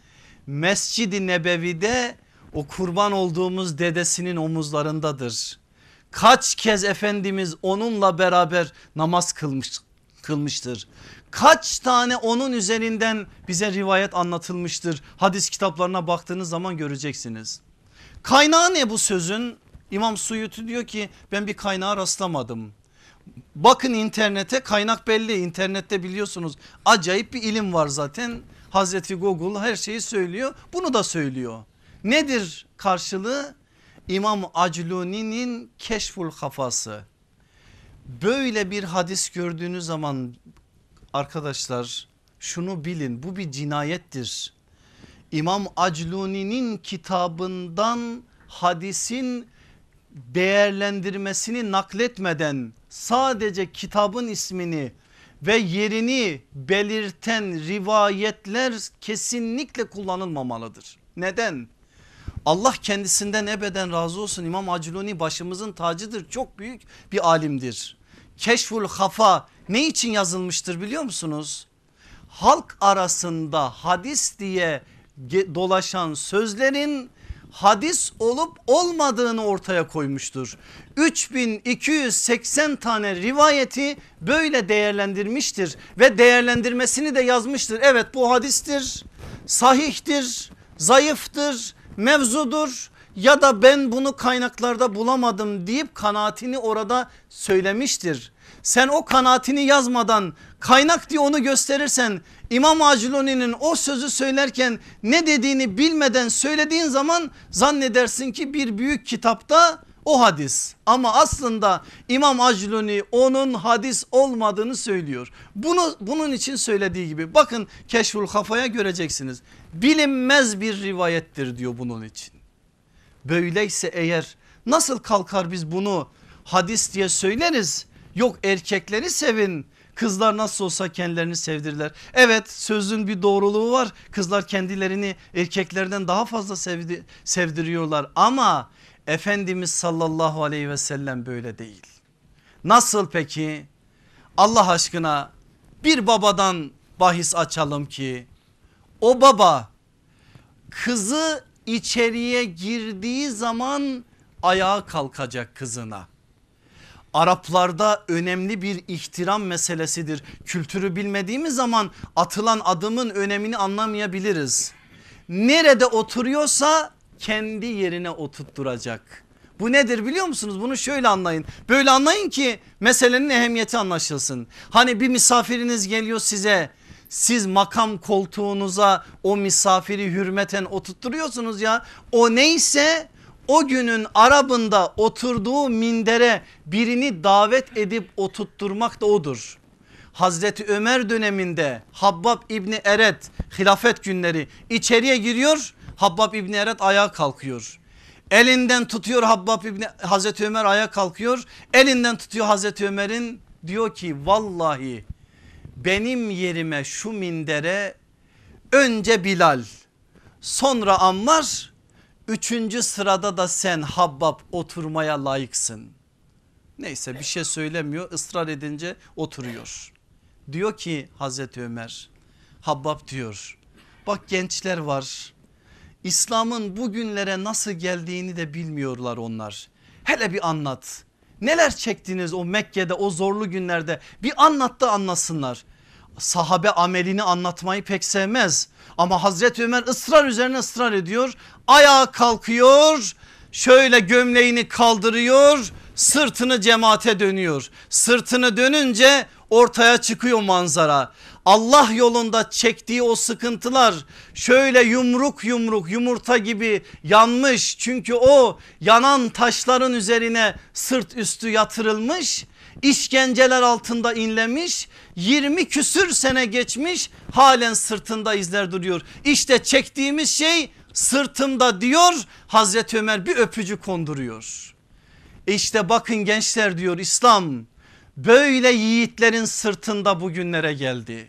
Mescid-i Nebevi'de o kurban olduğumuz dedesinin omuzlarındadır. Kaç kez Efendimiz onunla beraber namaz kılmış, kılmıştır. Kaç tane onun üzerinden bize rivayet anlatılmıştır. Hadis kitaplarına baktığınız zaman göreceksiniz. Kaynağı ne bu sözün? İmam Suyuti diyor ki ben bir kaynağa rastlamadım. Bakın internete kaynak belli internette biliyorsunuz acayip bir ilim var zaten. Hazreti Google her şeyi söylüyor bunu da söylüyor. Nedir karşılığı? İmam Acluni'nin Keşful Kafası. Böyle bir hadis gördüğünüz zaman arkadaşlar şunu bilin bu bir cinayettir. İmam Acluni'nin kitabından hadisin değerlendirmesini nakletmeden sadece kitabın ismini ve yerini belirten rivayetler kesinlikle kullanılmamalıdır. Neden? Allah kendisinden ebeden razı olsun İmam Aciluni başımızın tacıdır çok büyük bir alimdir. Keşful Hafa ne için yazılmıştır biliyor musunuz? Halk arasında hadis diye dolaşan sözlerin hadis olup olmadığını ortaya koymuştur. 3280 tane rivayeti böyle değerlendirmiştir ve değerlendirmesini de yazmıştır. Evet bu hadistir, sahihtir, zayıftır, mevzudur ya da ben bunu kaynaklarda bulamadım deyip kanaatini orada söylemiştir. Sen o kanaatini yazmadan kaynak diye onu gösterirsen İmam Aciloni'nin o sözü söylerken ne dediğini bilmeden söylediğin zaman zannedersin ki bir büyük kitapta o hadis ama aslında İmam Acluni onun hadis olmadığını söylüyor. Bunu bunun için söylediği gibi bakın Keşful Kafaya göreceksiniz. Bilinmez bir rivayettir diyor bunun için. Böyleyse eğer nasıl kalkar biz bunu hadis diye söyleriz? Yok erkekleri sevin Kızlar nasıl olsa kendilerini sevdirler. Evet sözün bir doğruluğu var. Kızlar kendilerini erkeklerden daha fazla sevdi, sevdiriyorlar ama Efendimiz sallallahu aleyhi ve sellem böyle değil. Nasıl peki? Allah aşkına bir babadan bahis açalım ki o baba kızı içeriye girdiği zaman ayağa kalkacak kızına. Araplarda önemli bir ihtiram meselesidir. Kültürü bilmediğimiz zaman atılan adımın önemini anlamayabiliriz. Nerede oturuyorsa kendi yerine oturtturacak. Bu nedir biliyor musunuz? Bunu şöyle anlayın. Böyle anlayın ki meselenin ehemmiyeti anlaşılsın. Hani bir misafiriniz geliyor size siz makam koltuğunuza o misafiri hürmeten oturtturuyorsunuz ya. O neyse o günün Arabında oturduğu mindere birini davet edip oturtturmak da odur. Hazreti Ömer döneminde Habbab İbni Eret hilafet günleri içeriye giriyor Habbab İbni Eret ayağa kalkıyor. Elinden tutuyor Habbab İbni Hazreti Ömer ayağa kalkıyor. Elinden tutuyor Hazreti Ömer'in diyor ki vallahi benim yerime şu mindere önce Bilal sonra Ammar üçüncü sırada da sen Habbab oturmaya layıksın. Neyse bir şey söylemiyor ısrar edince oturuyor. Diyor ki Hazreti Ömer Habbab diyor bak gençler var İslam'ın bugünlere nasıl geldiğini de bilmiyorlar onlar. Hele bir anlat. Neler çektiniz o Mekke'de o zorlu günlerde bir anlat da anlasınlar. Sahabe amelini anlatmayı pek sevmez. Ama Hazreti Ömer ısrar üzerine ısrar ediyor. Ayağa kalkıyor şöyle gömleğini kaldırıyor sırtını cemaate dönüyor. Sırtını dönünce ortaya çıkıyor manzara. Allah yolunda çektiği o sıkıntılar şöyle yumruk yumruk yumurta gibi yanmış. Çünkü o yanan taşların üzerine sırt üstü yatırılmış işkenceler altında inlemiş 20 küsür sene geçmiş halen sırtında izler duruyor. İşte çektiğimiz şey sırtımda diyor Hazreti Ömer bir öpücü konduruyor. İşte bakın gençler diyor İslam böyle yiğitlerin sırtında bugünlere geldi.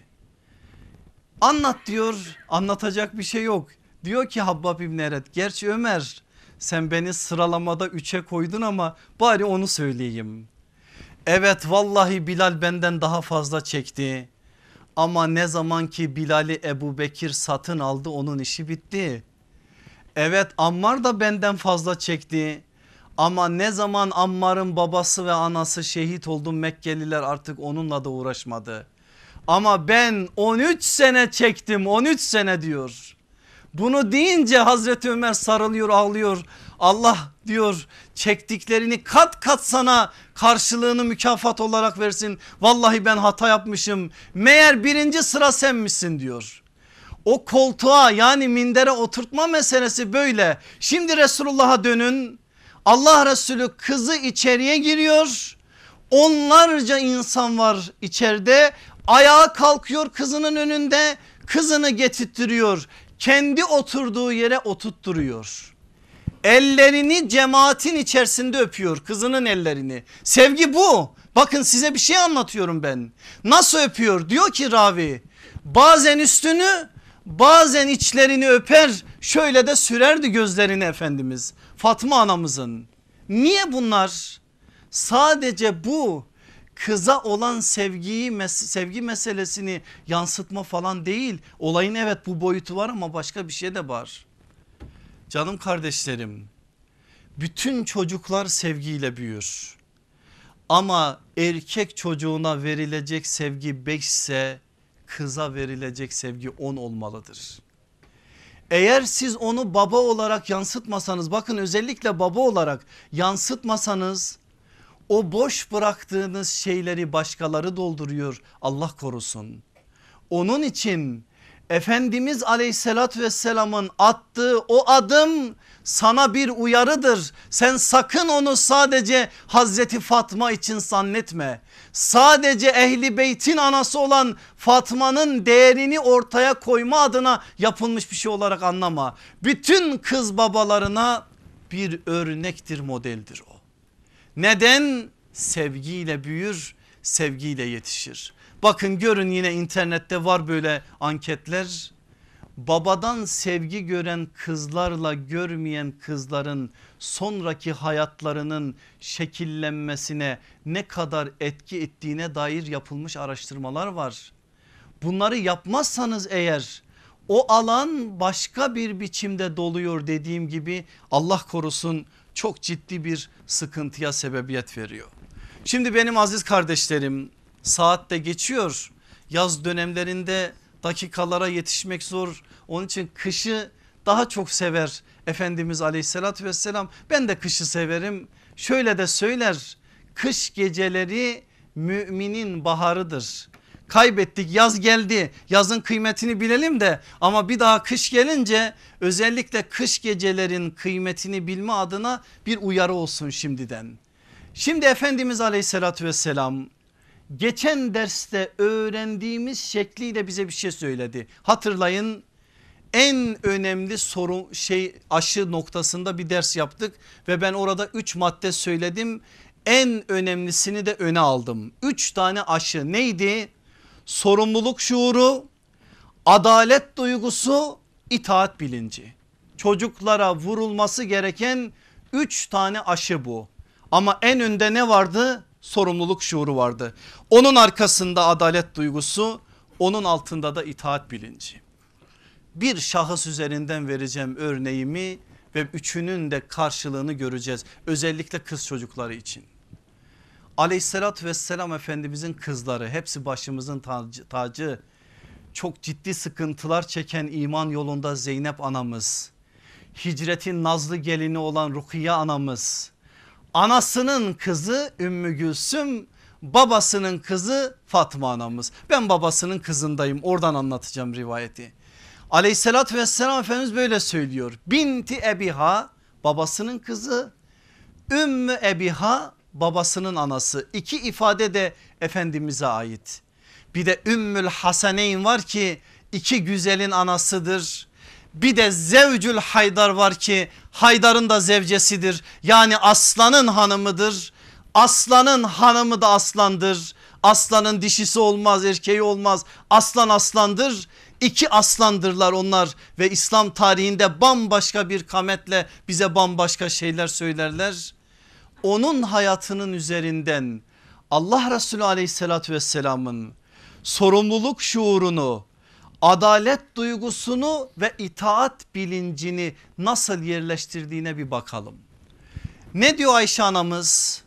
Anlat diyor anlatacak bir şey yok. Diyor ki Habbab İbni Eret gerçi Ömer sen beni sıralamada üçe koydun ama bari onu söyleyeyim. Evet vallahi Bilal benden daha fazla çekti. Ama ne zaman ki Bilal'i Ebu Bekir satın aldı onun işi bitti. Evet Ammar da benden fazla çekti. Ama ne zaman Ammar'ın babası ve anası şehit oldu Mekkeliler artık onunla da uğraşmadı. Ama ben 13 sene çektim 13 sene diyor. Bunu deyince Hazreti Ömer sarılıyor ağlıyor. Allah diyor çektiklerini kat kat sana karşılığını mükafat olarak versin. Vallahi ben hata yapmışım. Meğer birinci sıra sen misin diyor. O koltuğa yani mindere oturtma meselesi böyle. Şimdi Resulullah'a dönün. Allah Resulü kızı içeriye giriyor. Onlarca insan var içeride. Ayağa kalkıyor kızının önünde. Kızını getirtiyor. Kendi oturduğu yere oturtturuyor ellerini cemaatin içerisinde öpüyor kızının ellerini. Sevgi bu. Bakın size bir şey anlatıyorum ben. Nasıl öpüyor? Diyor ki ravi bazen üstünü bazen içlerini öper şöyle de sürerdi gözlerini Efendimiz. Fatma anamızın. Niye bunlar? Sadece bu kıza olan sevgiyi sevgi meselesini yansıtma falan değil. Olayın evet bu boyutu var ama başka bir şey de var. Canım kardeşlerim bütün çocuklar sevgiyle büyür. Ama erkek çocuğuna verilecek sevgi 5 ise kıza verilecek sevgi 10 olmalıdır. Eğer siz onu baba olarak yansıtmasanız bakın özellikle baba olarak yansıtmasanız o boş bıraktığınız şeyleri başkaları dolduruyor Allah korusun. Onun için Efendimiz aleyhissalatü vesselamın attığı o adım sana bir uyarıdır. Sen sakın onu sadece Hazreti Fatma için zannetme. Sadece ehli beytin anası olan Fatma'nın değerini ortaya koyma adına yapılmış bir şey olarak anlama. Bütün kız babalarına bir örnektir modeldir o. Neden? Sevgiyle büyür sevgiyle yetişir. Bakın görün yine internette var böyle anketler. Babadan sevgi gören kızlarla görmeyen kızların sonraki hayatlarının şekillenmesine ne kadar etki ettiğine dair yapılmış araştırmalar var. Bunları yapmazsanız eğer o alan başka bir biçimde doluyor dediğim gibi Allah korusun çok ciddi bir sıkıntıya sebebiyet veriyor. Şimdi benim aziz kardeşlerim saat de geçiyor. Yaz dönemlerinde dakikalara yetişmek zor. Onun için kışı daha çok sever Efendimiz aleyhissalatü vesselam. Ben de kışı severim. Şöyle de söyler kış geceleri müminin baharıdır. Kaybettik yaz geldi yazın kıymetini bilelim de ama bir daha kış gelince özellikle kış gecelerin kıymetini bilme adına bir uyarı olsun şimdiden. Şimdi Efendimiz aleyhissalatü vesselam geçen derste öğrendiğimiz şekliyle bize bir şey söyledi. Hatırlayın en önemli soru şey aşı noktasında bir ders yaptık ve ben orada 3 madde söyledim. En önemlisini de öne aldım. 3 tane aşı neydi? Sorumluluk şuuru, adalet duygusu, itaat bilinci. Çocuklara vurulması gereken 3 tane aşı bu. Ama en önde ne vardı? Sorumluluk şuuru vardı. Onun arkasında adalet duygusu, onun altında da itaat bilinci. Bir şahıs üzerinden vereceğim örneğimi ve üçünün de karşılığını göreceğiz. Özellikle kız çocukları için. Aleyhissalatü vesselam Efendimizin kızları hepsi başımızın tacı, tacı. Çok ciddi sıkıntılar çeken iman yolunda Zeynep anamız. Hicretin nazlı gelini olan Rukiye anamız Anasının kızı Ümmü Gülsüm babasının kızı Fatma anamız. Ben babasının kızındayım oradan anlatacağım rivayeti. Aleyhissalatü vesselam Efendimiz böyle söylüyor. Binti Ebiha babasının kızı Ümmü Ebiha babasının anası. İki ifade de Efendimiz'e ait. Bir de Ümmül Hasaneyn var ki iki güzelin anasıdır. Bir de Zevcül Haydar var ki Haydar'ın da zevcesidir. Yani aslanın hanımıdır. Aslanın hanımı da aslandır. Aslanın dişisi olmaz erkeği olmaz. Aslan aslandır. İki aslandırlar onlar ve İslam tarihinde bambaşka bir kametle bize bambaşka şeyler söylerler. Onun hayatının üzerinden Allah Resulü aleyhissalatü vesselamın sorumluluk şuurunu adalet duygusunu ve itaat bilincini nasıl yerleştirdiğine bir bakalım. Ne diyor Ayşe anamız?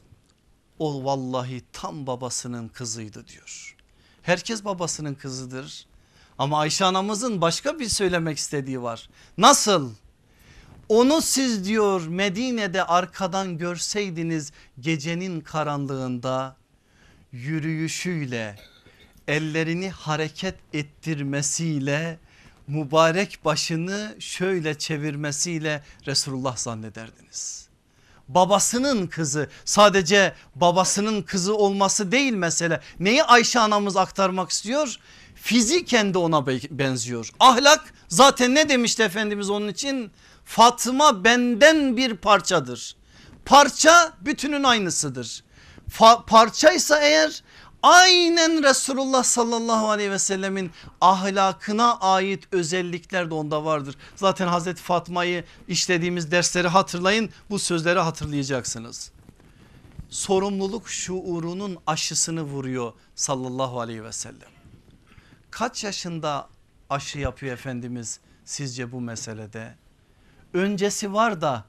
O vallahi tam babasının kızıydı diyor. Herkes babasının kızıdır. Ama Ayşe anamızın başka bir söylemek istediği var. Nasıl? Onu siz diyor Medine'de arkadan görseydiniz gecenin karanlığında yürüyüşüyle ellerini hareket ettirmesiyle mübarek başını şöyle çevirmesiyle Resulullah zannederdiniz. Babasının kızı sadece babasının kızı olması değil mesele. Neyi Ayşe anamız aktarmak istiyor? Fiziken de ona benziyor. Ahlak zaten ne demişti Efendimiz onun için? Fatma benden bir parçadır. Parça bütünün aynısıdır. Fa parçaysa eğer aynen Resulullah sallallahu aleyhi ve sellemin ahlakına ait özellikler de onda vardır. Zaten Hazreti Fatma'yı işlediğimiz dersleri hatırlayın bu sözleri hatırlayacaksınız. Sorumluluk şuurunun aşısını vuruyor sallallahu aleyhi ve sellem. Kaç yaşında aşı yapıyor Efendimiz sizce bu meselede? Öncesi var da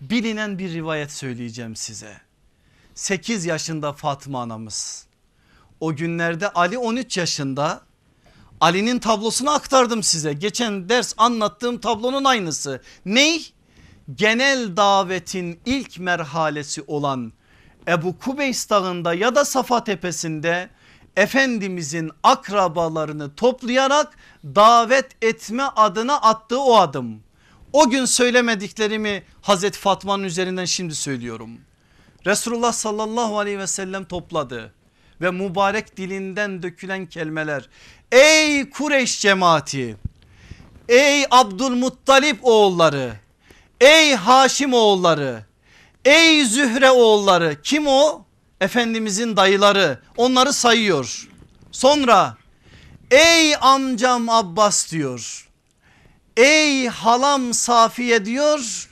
bilinen bir rivayet söyleyeceğim size. 8 yaşında Fatma anamız. O günlerde Ali 13 yaşında. Ali'nin tablosunu aktardım size. Geçen ders anlattığım tablonun aynısı. Ney? Genel davetin ilk merhalesi olan Ebu Kubeys dağında ya da Safa tepesinde Efendimizin akrabalarını toplayarak davet etme adına attığı o adım. O gün söylemediklerimi Hazreti Fatma'nın üzerinden şimdi söylüyorum. Resulullah sallallahu aleyhi ve sellem topladı ve mübarek dilinden dökülen kelimeler. Ey Kureyş cemaati, ey Abdülmuttalip oğulları, ey Haşim oğulları, ey Zühre oğulları kim o? Efendimizin dayıları onları sayıyor. Sonra ey amcam Abbas diyor. Ey halam Safiye diyor.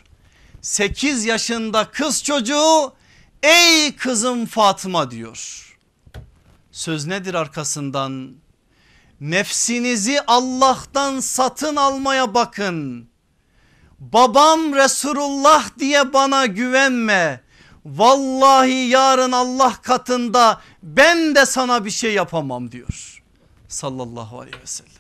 8 yaşında kız çocuğu ey kızım Fatıma diyor. Söz nedir arkasından? Nefsinizi Allah'tan satın almaya bakın. Babam Resulullah diye bana güvenme. Vallahi yarın Allah katında ben de sana bir şey yapamam diyor. Sallallahu aleyhi ve sellem.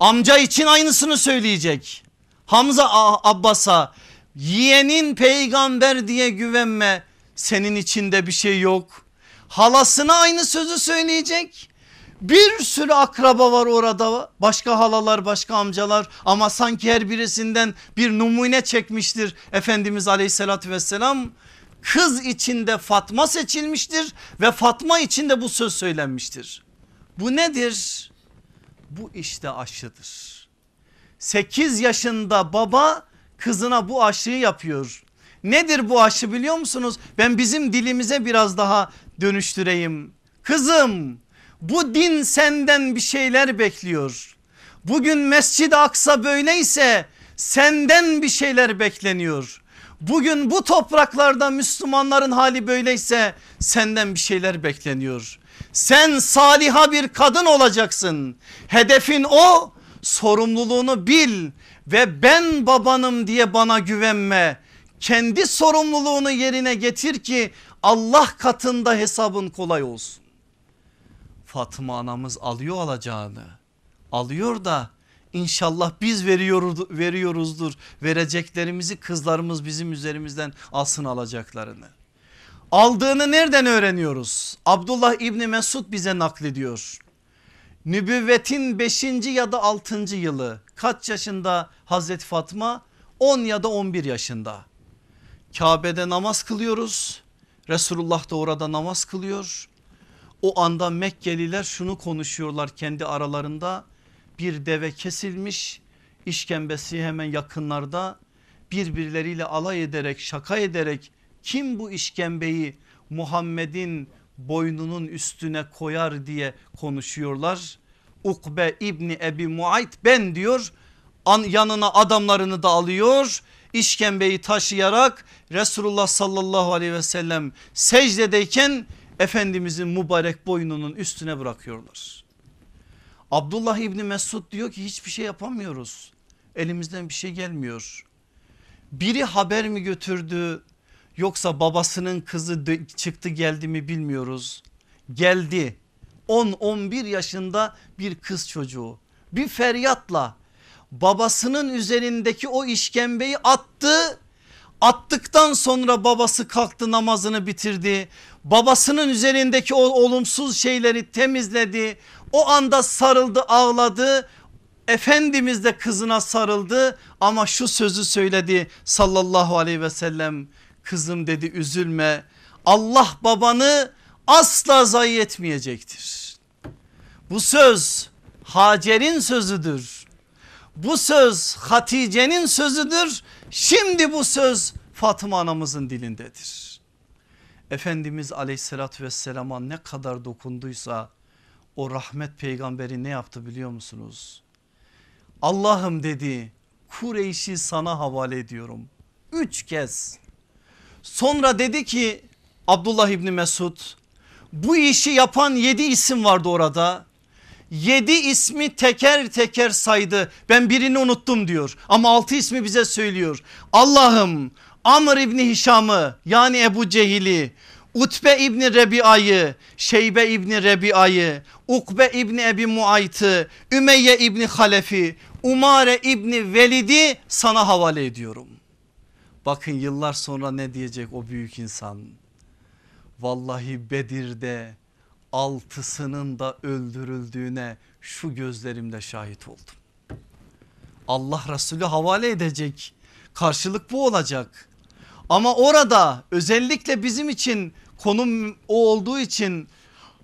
Amca için aynısını söyleyecek. Hamza Abbas'a yeğenin peygamber diye güvenme senin içinde bir şey yok. Halasına aynı sözü söyleyecek. Bir sürü akraba var orada başka halalar başka amcalar ama sanki her birisinden bir numune çekmiştir Efendimiz aleyhissalatü vesselam. Kız içinde Fatma seçilmiştir ve Fatma içinde bu söz söylenmiştir. Bu nedir? Bu işte aşıdır. 8 yaşında baba kızına bu aşıyı yapıyor. Nedir bu aşı biliyor musunuz? Ben bizim dilimize biraz daha dönüştüreyim. Kızım bu din senden bir şeyler bekliyor. Bugün Mescid-i Aksa böyleyse senden bir şeyler bekleniyor. Bugün bu topraklarda Müslümanların hali böyleyse senden bir şeyler bekleniyor. Sen saliha bir kadın olacaksın. Hedefin o sorumluluğunu bil ve ben babanım diye bana güvenme. Kendi sorumluluğunu yerine getir ki Allah katında hesabın kolay olsun. Fatıma anamız alıyor alacağını. Alıyor da İnşallah biz veriyoruz, veriyoruzdur. Vereceklerimizi kızlarımız bizim üzerimizden alsın alacaklarını. Aldığını nereden öğreniyoruz? Abdullah İbni Mesud bize naklediyor. Nübüvvetin 5. ya da 6. yılı kaç yaşında Hazreti Fatma? 10 ya da 11 yaşında. Kabe'de namaz kılıyoruz. Resulullah da orada namaz kılıyor. O anda Mekkeliler şunu konuşuyorlar kendi aralarında bir deve kesilmiş işkembesi hemen yakınlarda birbirleriyle alay ederek şaka ederek kim bu işkembeyi Muhammed'in boynunun üstüne koyar diye konuşuyorlar. Ukbe İbni Ebi Muayt ben diyor an, yanına adamlarını da alıyor işkembeyi taşıyarak Resulullah sallallahu aleyhi ve sellem secdedeyken Efendimizin mübarek boynunun üstüne bırakıyorlar. Abdullah İbni Mesud diyor ki hiçbir şey yapamıyoruz. Elimizden bir şey gelmiyor. Biri haber mi götürdü yoksa babasının kızı çıktı geldi mi bilmiyoruz. Geldi 10-11 yaşında bir kız çocuğu bir feryatla babasının üzerindeki o işkembeyi attı. Attıktan sonra babası kalktı namazını bitirdi. Babasının üzerindeki o olumsuz şeyleri temizledi. O anda sarıldı ağladı. Efendimiz de kızına sarıldı ama şu sözü söyledi sallallahu aleyhi ve sellem. Kızım dedi üzülme Allah babanı asla zayi etmeyecektir. Bu söz Hacer'in sözüdür. Bu söz Hatice'nin sözüdür. Şimdi bu söz Fatıma anamızın dilindedir. Efendimiz aleyhissalatü vesselama ne kadar dokunduysa o rahmet peygamberi ne yaptı biliyor musunuz? Allah'ım dedi Kureyş'i sana havale ediyorum. Üç kez. Sonra dedi ki Abdullah İbni Mesud bu işi yapan yedi isim vardı orada. Yedi ismi teker teker saydı. Ben birini unuttum diyor ama altı ismi bize söylüyor. Allah'ım Amr İbni Hişam'ı yani Ebu Cehil'i Utbe İbni Rebi'ayı, Şeybe İbni Rebi'ayı, Ukbe İbni Ebi Muayt'ı, Ümeyye İbni Halef'i, Umare İbni Velid'i sana havale ediyorum. Bakın yıllar sonra ne diyecek o büyük insan. Vallahi Bedir'de altısının da öldürüldüğüne şu gözlerimle şahit oldum. Allah Resulü havale edecek. Karşılık bu olacak. Ama orada özellikle bizim için konum o olduğu için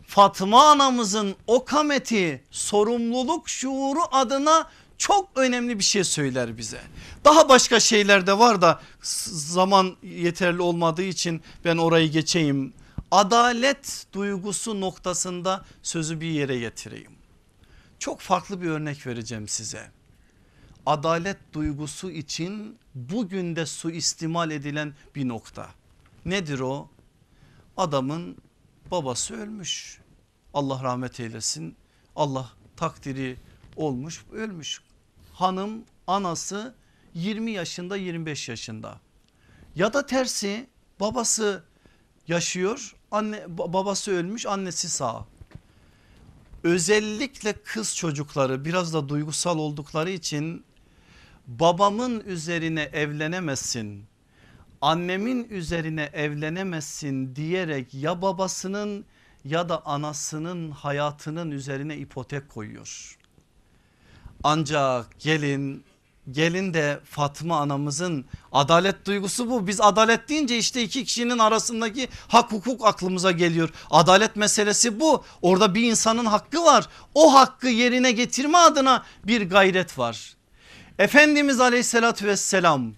Fatma anamızın o kameti sorumluluk şuuru adına çok önemli bir şey söyler bize. Daha başka şeyler de var da zaman yeterli olmadığı için ben orayı geçeyim. Adalet duygusu noktasında sözü bir yere getireyim. Çok farklı bir örnek vereceğim size. Adalet duygusu için bugün de suistimal edilen bir nokta. Nedir o? Adamın babası ölmüş. Allah rahmet eylesin. Allah takdiri olmuş ölmüş. Hanım anası 20 yaşında 25 yaşında. Ya da tersi babası yaşıyor anne babası ölmüş annesi sağ. Özellikle kız çocukları biraz da duygusal oldukları için babamın üzerine evlenemezsin annemin üzerine evlenemezsin diyerek ya babasının ya da anasının hayatının üzerine ipotek koyuyor. Ancak gelin gelin de Fatma anamızın adalet duygusu bu. Biz adalet deyince işte iki kişinin arasındaki hak hukuk aklımıza geliyor. Adalet meselesi bu. Orada bir insanın hakkı var. O hakkı yerine getirme adına bir gayret var. Efendimiz aleyhissalatü vesselam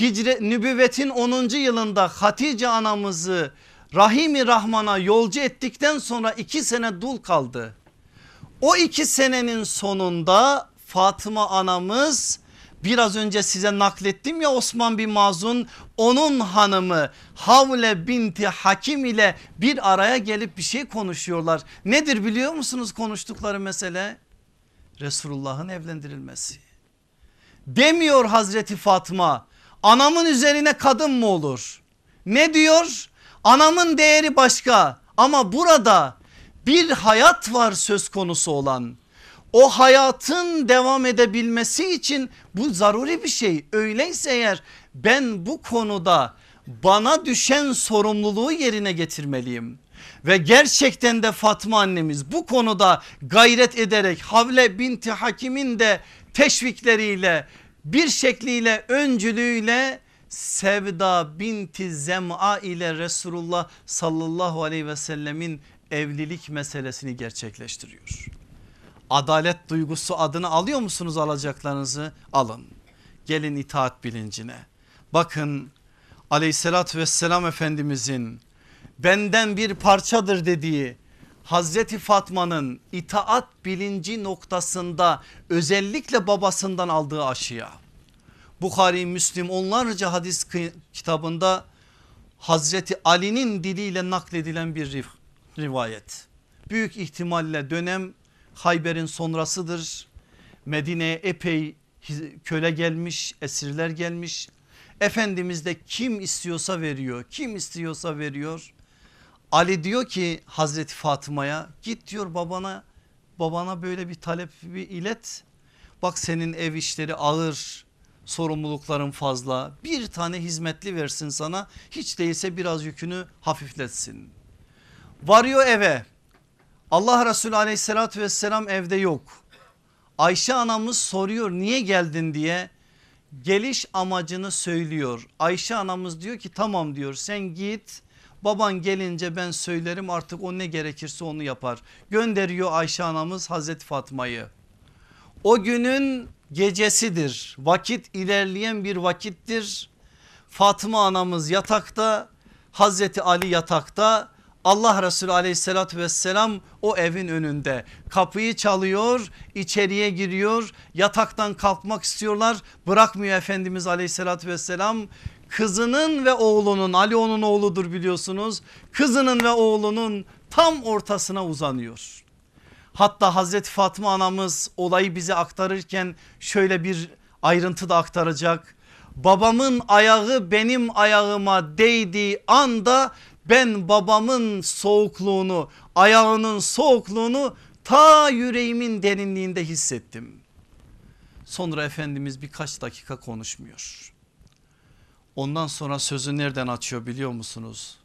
hicre, nübüvvetin 10. yılında Hatice anamızı Rahimi Rahman'a yolcu ettikten sonra iki sene dul kaldı. O iki senenin sonunda Fatıma anamız biraz önce size naklettim ya Osman bin Mazun onun hanımı Havle binti Hakim ile bir araya gelip bir şey konuşuyorlar. Nedir biliyor musunuz konuştukları mesele? Resulullah'ın evlendirilmesi. Demiyor Hazreti Fatma anamın üzerine kadın mı olur? Ne diyor? Anamın değeri başka ama burada bir hayat var söz konusu olan. O hayatın devam edebilmesi için bu zaruri bir şey. Öyleyse eğer ben bu konuda bana düşen sorumluluğu yerine getirmeliyim. Ve gerçekten de Fatma annemiz bu konuda gayret ederek Havle binti Hakim'in de teşvikleriyle bir şekliyle öncülüğüyle Sevda binti Zem'a ile Resulullah sallallahu aleyhi ve sellemin evlilik meselesini gerçekleştiriyor. Adalet duygusu adını alıyor musunuz alacaklarınızı? Alın. Gelin itaat bilincine. Bakın aleyhissalatü vesselam efendimizin benden bir parçadır dediği Hazreti Fatma'nın itaat bilinci noktasında özellikle babasından aldığı aşıya. Bukhari, Müslim onlarca hadis kitabında Hazreti Ali'nin diliyle nakledilen bir rivayet. Büyük ihtimalle dönem Hayber'in sonrasıdır. Medine'ye epey köle gelmiş, esirler gelmiş. Efendimiz de kim istiyorsa veriyor, kim istiyorsa veriyor. Ali diyor ki Hazreti Fatıma'ya git diyor babana babana böyle bir talep bir ilet. Bak senin ev işleri ağır sorumlulukların fazla bir tane hizmetli versin sana hiç değilse biraz yükünü hafifletsin. Varıyor eve Allah Resulü aleyhissalatü vesselam evde yok. Ayşe anamız soruyor niye geldin diye geliş amacını söylüyor. Ayşe anamız diyor ki tamam diyor sen git Baban gelince ben söylerim artık o ne gerekirse onu yapar. Gönderiyor Ayşe anamız Hazreti Fatma'yı. O günün gecesidir. Vakit ilerleyen bir vakittir. Fatıma anamız yatakta, Hazreti Ali yatakta, Allah Resulü aleyhissalatü vesselam o evin önünde kapıyı çalıyor içeriye giriyor yataktan kalkmak istiyorlar bırakmıyor Efendimiz aleyhissalatü vesselam kızının ve oğlunun Ali onun oğludur biliyorsunuz kızının ve oğlunun tam ortasına uzanıyor. Hatta Hazreti Fatma anamız olayı bize aktarırken şöyle bir ayrıntı da aktaracak. Babamın ayağı benim ayağıma değdiği anda ben babamın soğukluğunu ayağının soğukluğunu ta yüreğimin derinliğinde hissettim. Sonra Efendimiz birkaç dakika konuşmuyor. Ondan sonra sözü nereden açıyor biliyor musunuz?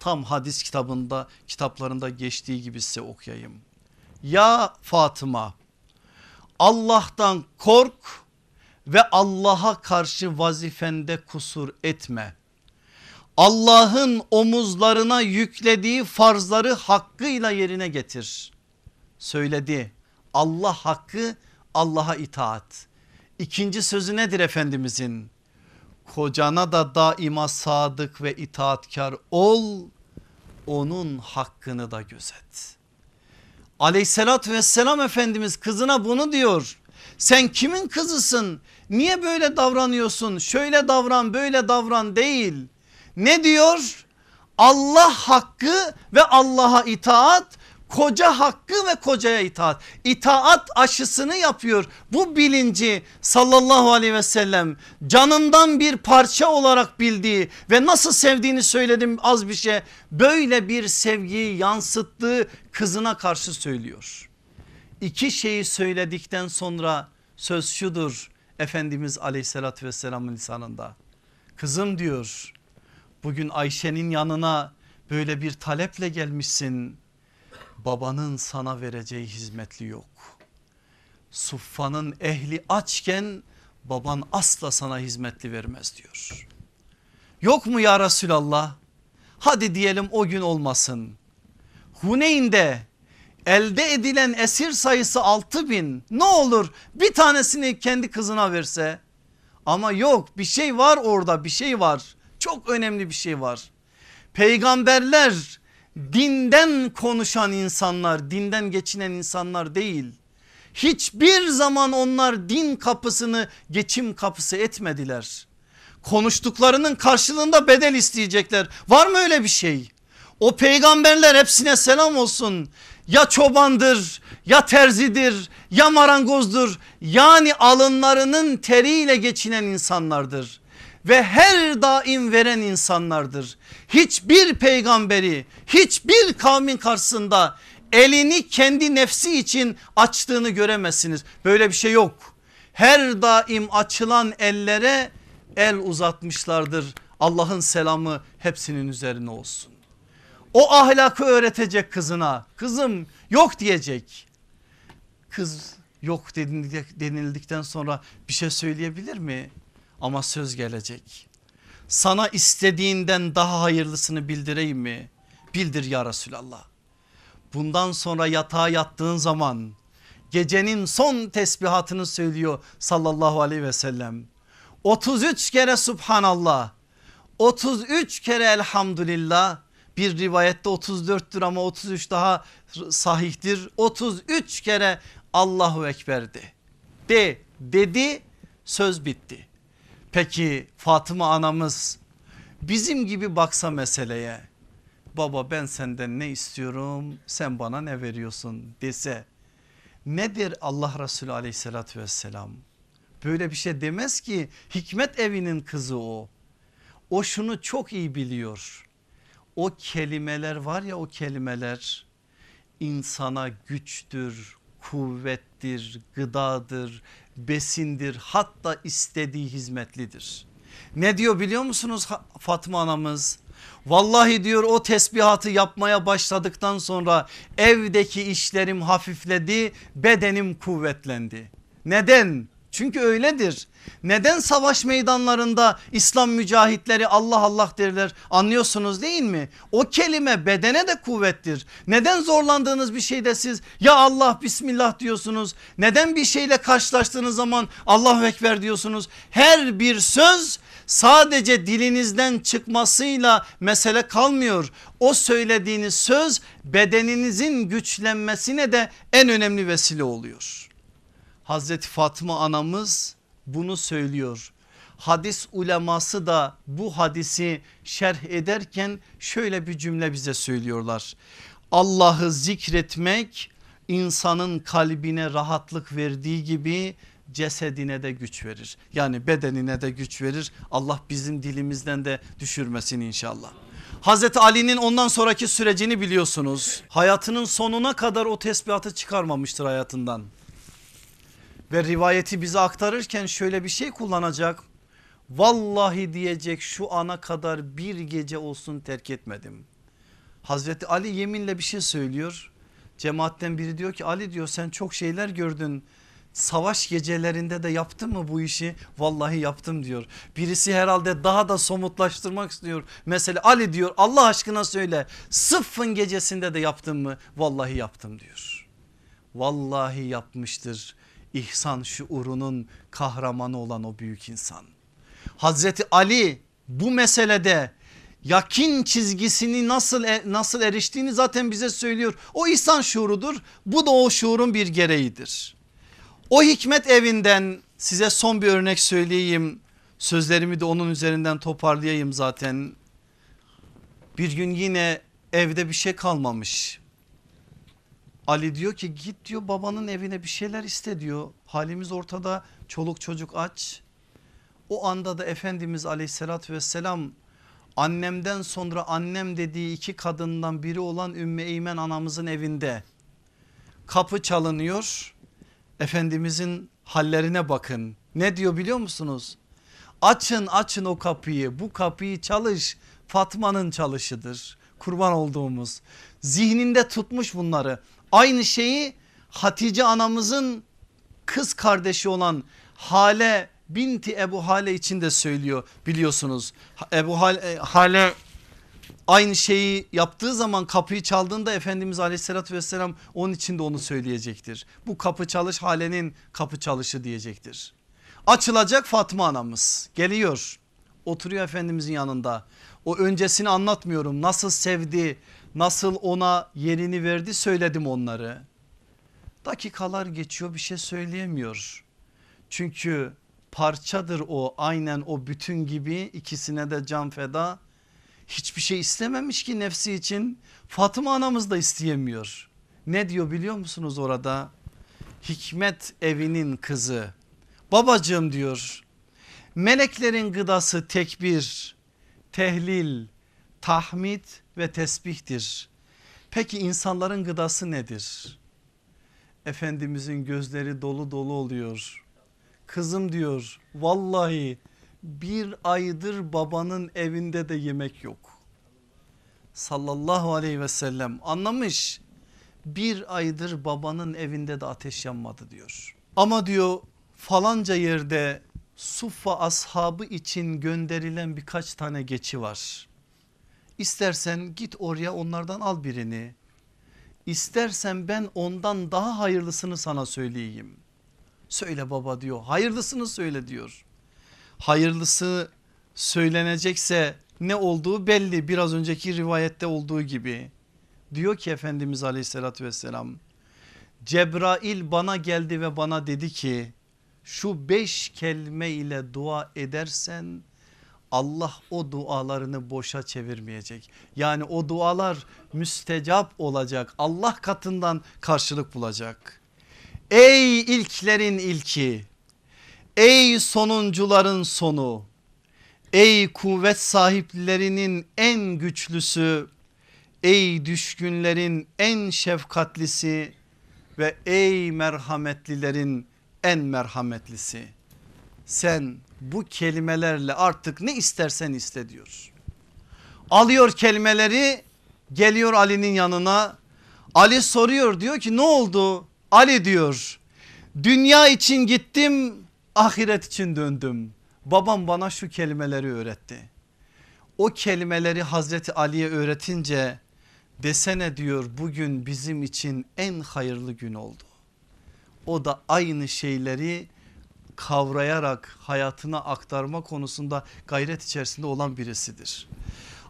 Tam hadis kitabında kitaplarında geçtiği gibi size okuyayım. Ya Fatıma Allah'tan kork ve Allah'a karşı vazifende kusur etme. Allah'ın omuzlarına yüklediği farzları hakkıyla yerine getir. Söyledi Allah hakkı Allah'a itaat. İkinci sözü nedir Efendimizin? Kocana da daima sadık ve itaatkar ol onun hakkını da gözet. Aleyhissalatü vesselam Efendimiz kızına bunu diyor. Sen kimin kızısın? Niye böyle davranıyorsun? Şöyle davran böyle davran değil. Ne diyor? Allah hakkı ve Allah'a itaat koca hakkı ve kocaya itaat. İtaat aşısını yapıyor. Bu bilinci sallallahu aleyhi ve sellem canından bir parça olarak bildiği ve nasıl sevdiğini söyledim az bir şey. Böyle bir sevgiyi yansıttığı kızına karşı söylüyor. İki şeyi söyledikten sonra söz şudur Efendimiz aleyhissalatü vesselamın lisanında. Kızım diyor bugün Ayşe'nin yanına böyle bir taleple gelmişsin babanın sana vereceği hizmetli yok. Suffanın ehli açken baban asla sana hizmetli vermez diyor. Yok mu ya Resulallah? Hadi diyelim o gün olmasın. Huneyn'de elde edilen esir sayısı 6 bin ne olur bir tanesini kendi kızına verse ama yok bir şey var orada bir şey var çok önemli bir şey var. Peygamberler dinden konuşan insanlar dinden geçinen insanlar değil. Hiçbir zaman onlar din kapısını geçim kapısı etmediler. Konuştuklarının karşılığında bedel isteyecekler. Var mı öyle bir şey? O peygamberler hepsine selam olsun. Ya çobandır ya terzidir ya marangozdur. Yani alınlarının teriyle geçinen insanlardır ve her daim veren insanlardır. Hiçbir peygamberi hiçbir kavmin karşısında elini kendi nefsi için açtığını göremezsiniz. Böyle bir şey yok. Her daim açılan ellere el uzatmışlardır. Allah'ın selamı hepsinin üzerine olsun. O ahlakı öğretecek kızına. Kızım yok diyecek. Kız yok denildikten sonra bir şey söyleyebilir mi? Ama söz gelecek. Sana istediğinden daha hayırlısını bildireyim mi? Bildir ya Resulallah. Bundan sonra yatağa yattığın zaman gecenin son tesbihatını söylüyor sallallahu aleyhi ve sellem. 33 kere subhanallah 33 kere elhamdülillah bir rivayette 34'tür ama 33 daha sahihtir 33 kere Allahu Ekber'di de dedi söz bitti Peki Fatıma anamız bizim gibi baksa meseleye baba ben senden ne istiyorum sen bana ne veriyorsun? dese nedir Allah Resulü aleyhissalatü vesselam? Böyle bir şey demez ki hikmet evinin kızı o. O şunu çok iyi biliyor. O kelimeler var ya o kelimeler insana güçtür kuvvettir gıdadır besindir hatta istediği hizmetlidir. Ne diyor biliyor musunuz Fatma anamız? Vallahi diyor o tesbihatı yapmaya başladıktan sonra evdeki işlerim hafifledi bedenim kuvvetlendi. Neden? Çünkü öyledir. Neden savaş meydanlarında İslam mücahitleri Allah Allah derler anlıyorsunuz değil mi? O kelime bedene de kuvvettir. Neden zorlandığınız bir şeyde siz ya Allah bismillah diyorsunuz? Neden bir şeyle karşılaştığınız zaman Allahu Ekber diyorsunuz? Her bir söz sadece dilinizden çıkmasıyla mesele kalmıyor. O söylediğiniz söz bedeninizin güçlenmesine de en önemli vesile oluyor. Hazreti Fatma anamız bunu söylüyor. Hadis uleması da bu hadisi şerh ederken şöyle bir cümle bize söylüyorlar. Allah'ı zikretmek insanın kalbine rahatlık verdiği gibi cesedine de güç verir. Yani bedenine de güç verir. Allah bizim dilimizden de düşürmesin inşallah. Hazreti Ali'nin ondan sonraki sürecini biliyorsunuz. Hayatının sonuna kadar o tesbihatı çıkarmamıştır hayatından. Ve rivayeti bize aktarırken şöyle bir şey kullanacak. Vallahi diyecek şu ana kadar bir gece olsun terk etmedim. Hazreti Ali yeminle bir şey söylüyor. Cemaatten biri diyor ki Ali diyor sen çok şeyler gördün savaş gecelerinde de yaptın mı bu işi? Vallahi yaptım diyor. Birisi herhalde daha da somutlaştırmak istiyor. Mesela Ali diyor Allah aşkına söyle sıffın gecesinde de yaptın mı? Vallahi yaptım diyor. Vallahi yapmıştır. İhsan şuurunun kahramanı olan o büyük insan. Hazreti Ali bu meselede yakin çizgisini nasıl e, nasıl eriştiğini zaten bize söylüyor. O ihsan şuurudur. Bu da o şuurun bir gereğidir. O hikmet evinden size son bir örnek söyleyeyim. Sözlerimi de onun üzerinden toparlayayım zaten. Bir gün yine evde bir şey kalmamış. Ali diyor ki git diyor babanın evine bir şeyler iste diyor. Halimiz ortada çoluk çocuk aç. O anda da Efendimiz aleyhissalatü vesselam annemden sonra annem dediği iki kadından biri olan Ümmü Eymen anamızın evinde. Kapı çalınıyor Efendimizin hallerine bakın. Ne diyor biliyor musunuz? Açın açın o kapıyı bu kapıyı çalış Fatma'nın çalışıdır. Kurban olduğumuz zihninde tutmuş bunları. Aynı şeyi Hatice anamızın kız kardeşi olan Hale binti Ebu Hale için de söylüyor biliyorsunuz. Ebu Hale, Hale aynı şeyi yaptığı zaman kapıyı çaldığında Efendimiz aleyhissalatü vesselam onun için de onu söyleyecektir. Bu kapı çalış halenin kapı çalışı diyecektir. Açılacak Fatma anamız geliyor oturuyor Efendimizin yanında. O öncesini anlatmıyorum nasıl sevdi nasıl ona yerini verdi söyledim onları. Dakikalar geçiyor bir şey söyleyemiyor. Çünkü parçadır o aynen o bütün gibi ikisine de can feda hiçbir şey istememiş ki nefsi için. Fatıma anamız da isteyemiyor. Ne diyor biliyor musunuz orada? Hikmet evinin kızı. Babacığım diyor. Meleklerin gıdası tekbir, tehlil, tahmid ve tesbihtir. Peki insanların gıdası nedir? Efendimizin gözleri dolu dolu oluyor. Kızım diyor vallahi bir aydır babanın evinde de yemek yok. Sallallahu aleyhi ve sellem anlamış bir aydır babanın evinde de ateş yanmadı diyor. Ama diyor falanca yerde Suffa ashabı için gönderilen birkaç tane geçi var. İstersen git oraya onlardan al birini. İstersen ben ondan daha hayırlısını sana söyleyeyim. Söyle baba diyor hayırlısını söyle diyor hayırlısı söylenecekse ne olduğu belli biraz önceki rivayette olduğu gibi. Diyor ki Efendimiz aleyhissalatü vesselam Cebrail bana geldi ve bana dedi ki şu beş kelime ile dua edersen Allah o dualarını boşa çevirmeyecek. Yani o dualar müstecap olacak. Allah katından karşılık bulacak. Ey ilklerin ilki Ey sonuncuların sonu ey kuvvet sahiplerinin en güçlüsü ey düşkünlerin en şefkatlisi ve ey merhametlilerin en merhametlisi. Sen bu kelimelerle artık ne istersen iste diyor. Alıyor kelimeleri geliyor Ali'nin yanına. Ali soruyor diyor ki ne oldu? Ali diyor dünya için gittim ahiret için döndüm. Babam bana şu kelimeleri öğretti. O kelimeleri Hazreti Ali'ye öğretince desene diyor bugün bizim için en hayırlı gün oldu. O da aynı şeyleri kavrayarak hayatına aktarma konusunda gayret içerisinde olan birisidir.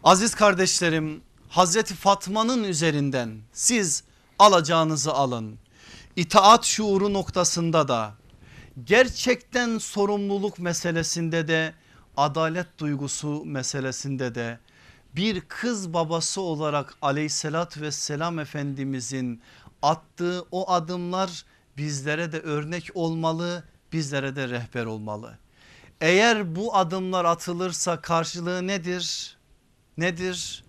Aziz kardeşlerim Hazreti Fatma'nın üzerinden siz alacağınızı alın. İtaat şuuru noktasında da gerçekten sorumluluk meselesinde de adalet duygusu meselesinde de bir kız babası olarak aleyhissalatü vesselam efendimizin attığı o adımlar bizlere de örnek olmalı bizlere de rehber olmalı. Eğer bu adımlar atılırsa karşılığı nedir? Nedir?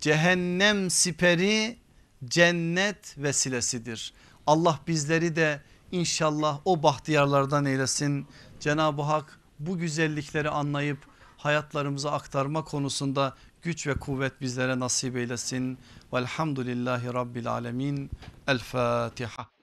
Cehennem siperi cennet vesilesidir. Allah bizleri de inşallah o bahtiyarlardan eylesin. Cenab-ı Hak bu güzellikleri anlayıp hayatlarımıza aktarma konusunda güç ve kuvvet bizlere nasip eylesin. Velhamdülillahi Rabbil Alemin. El Fatiha.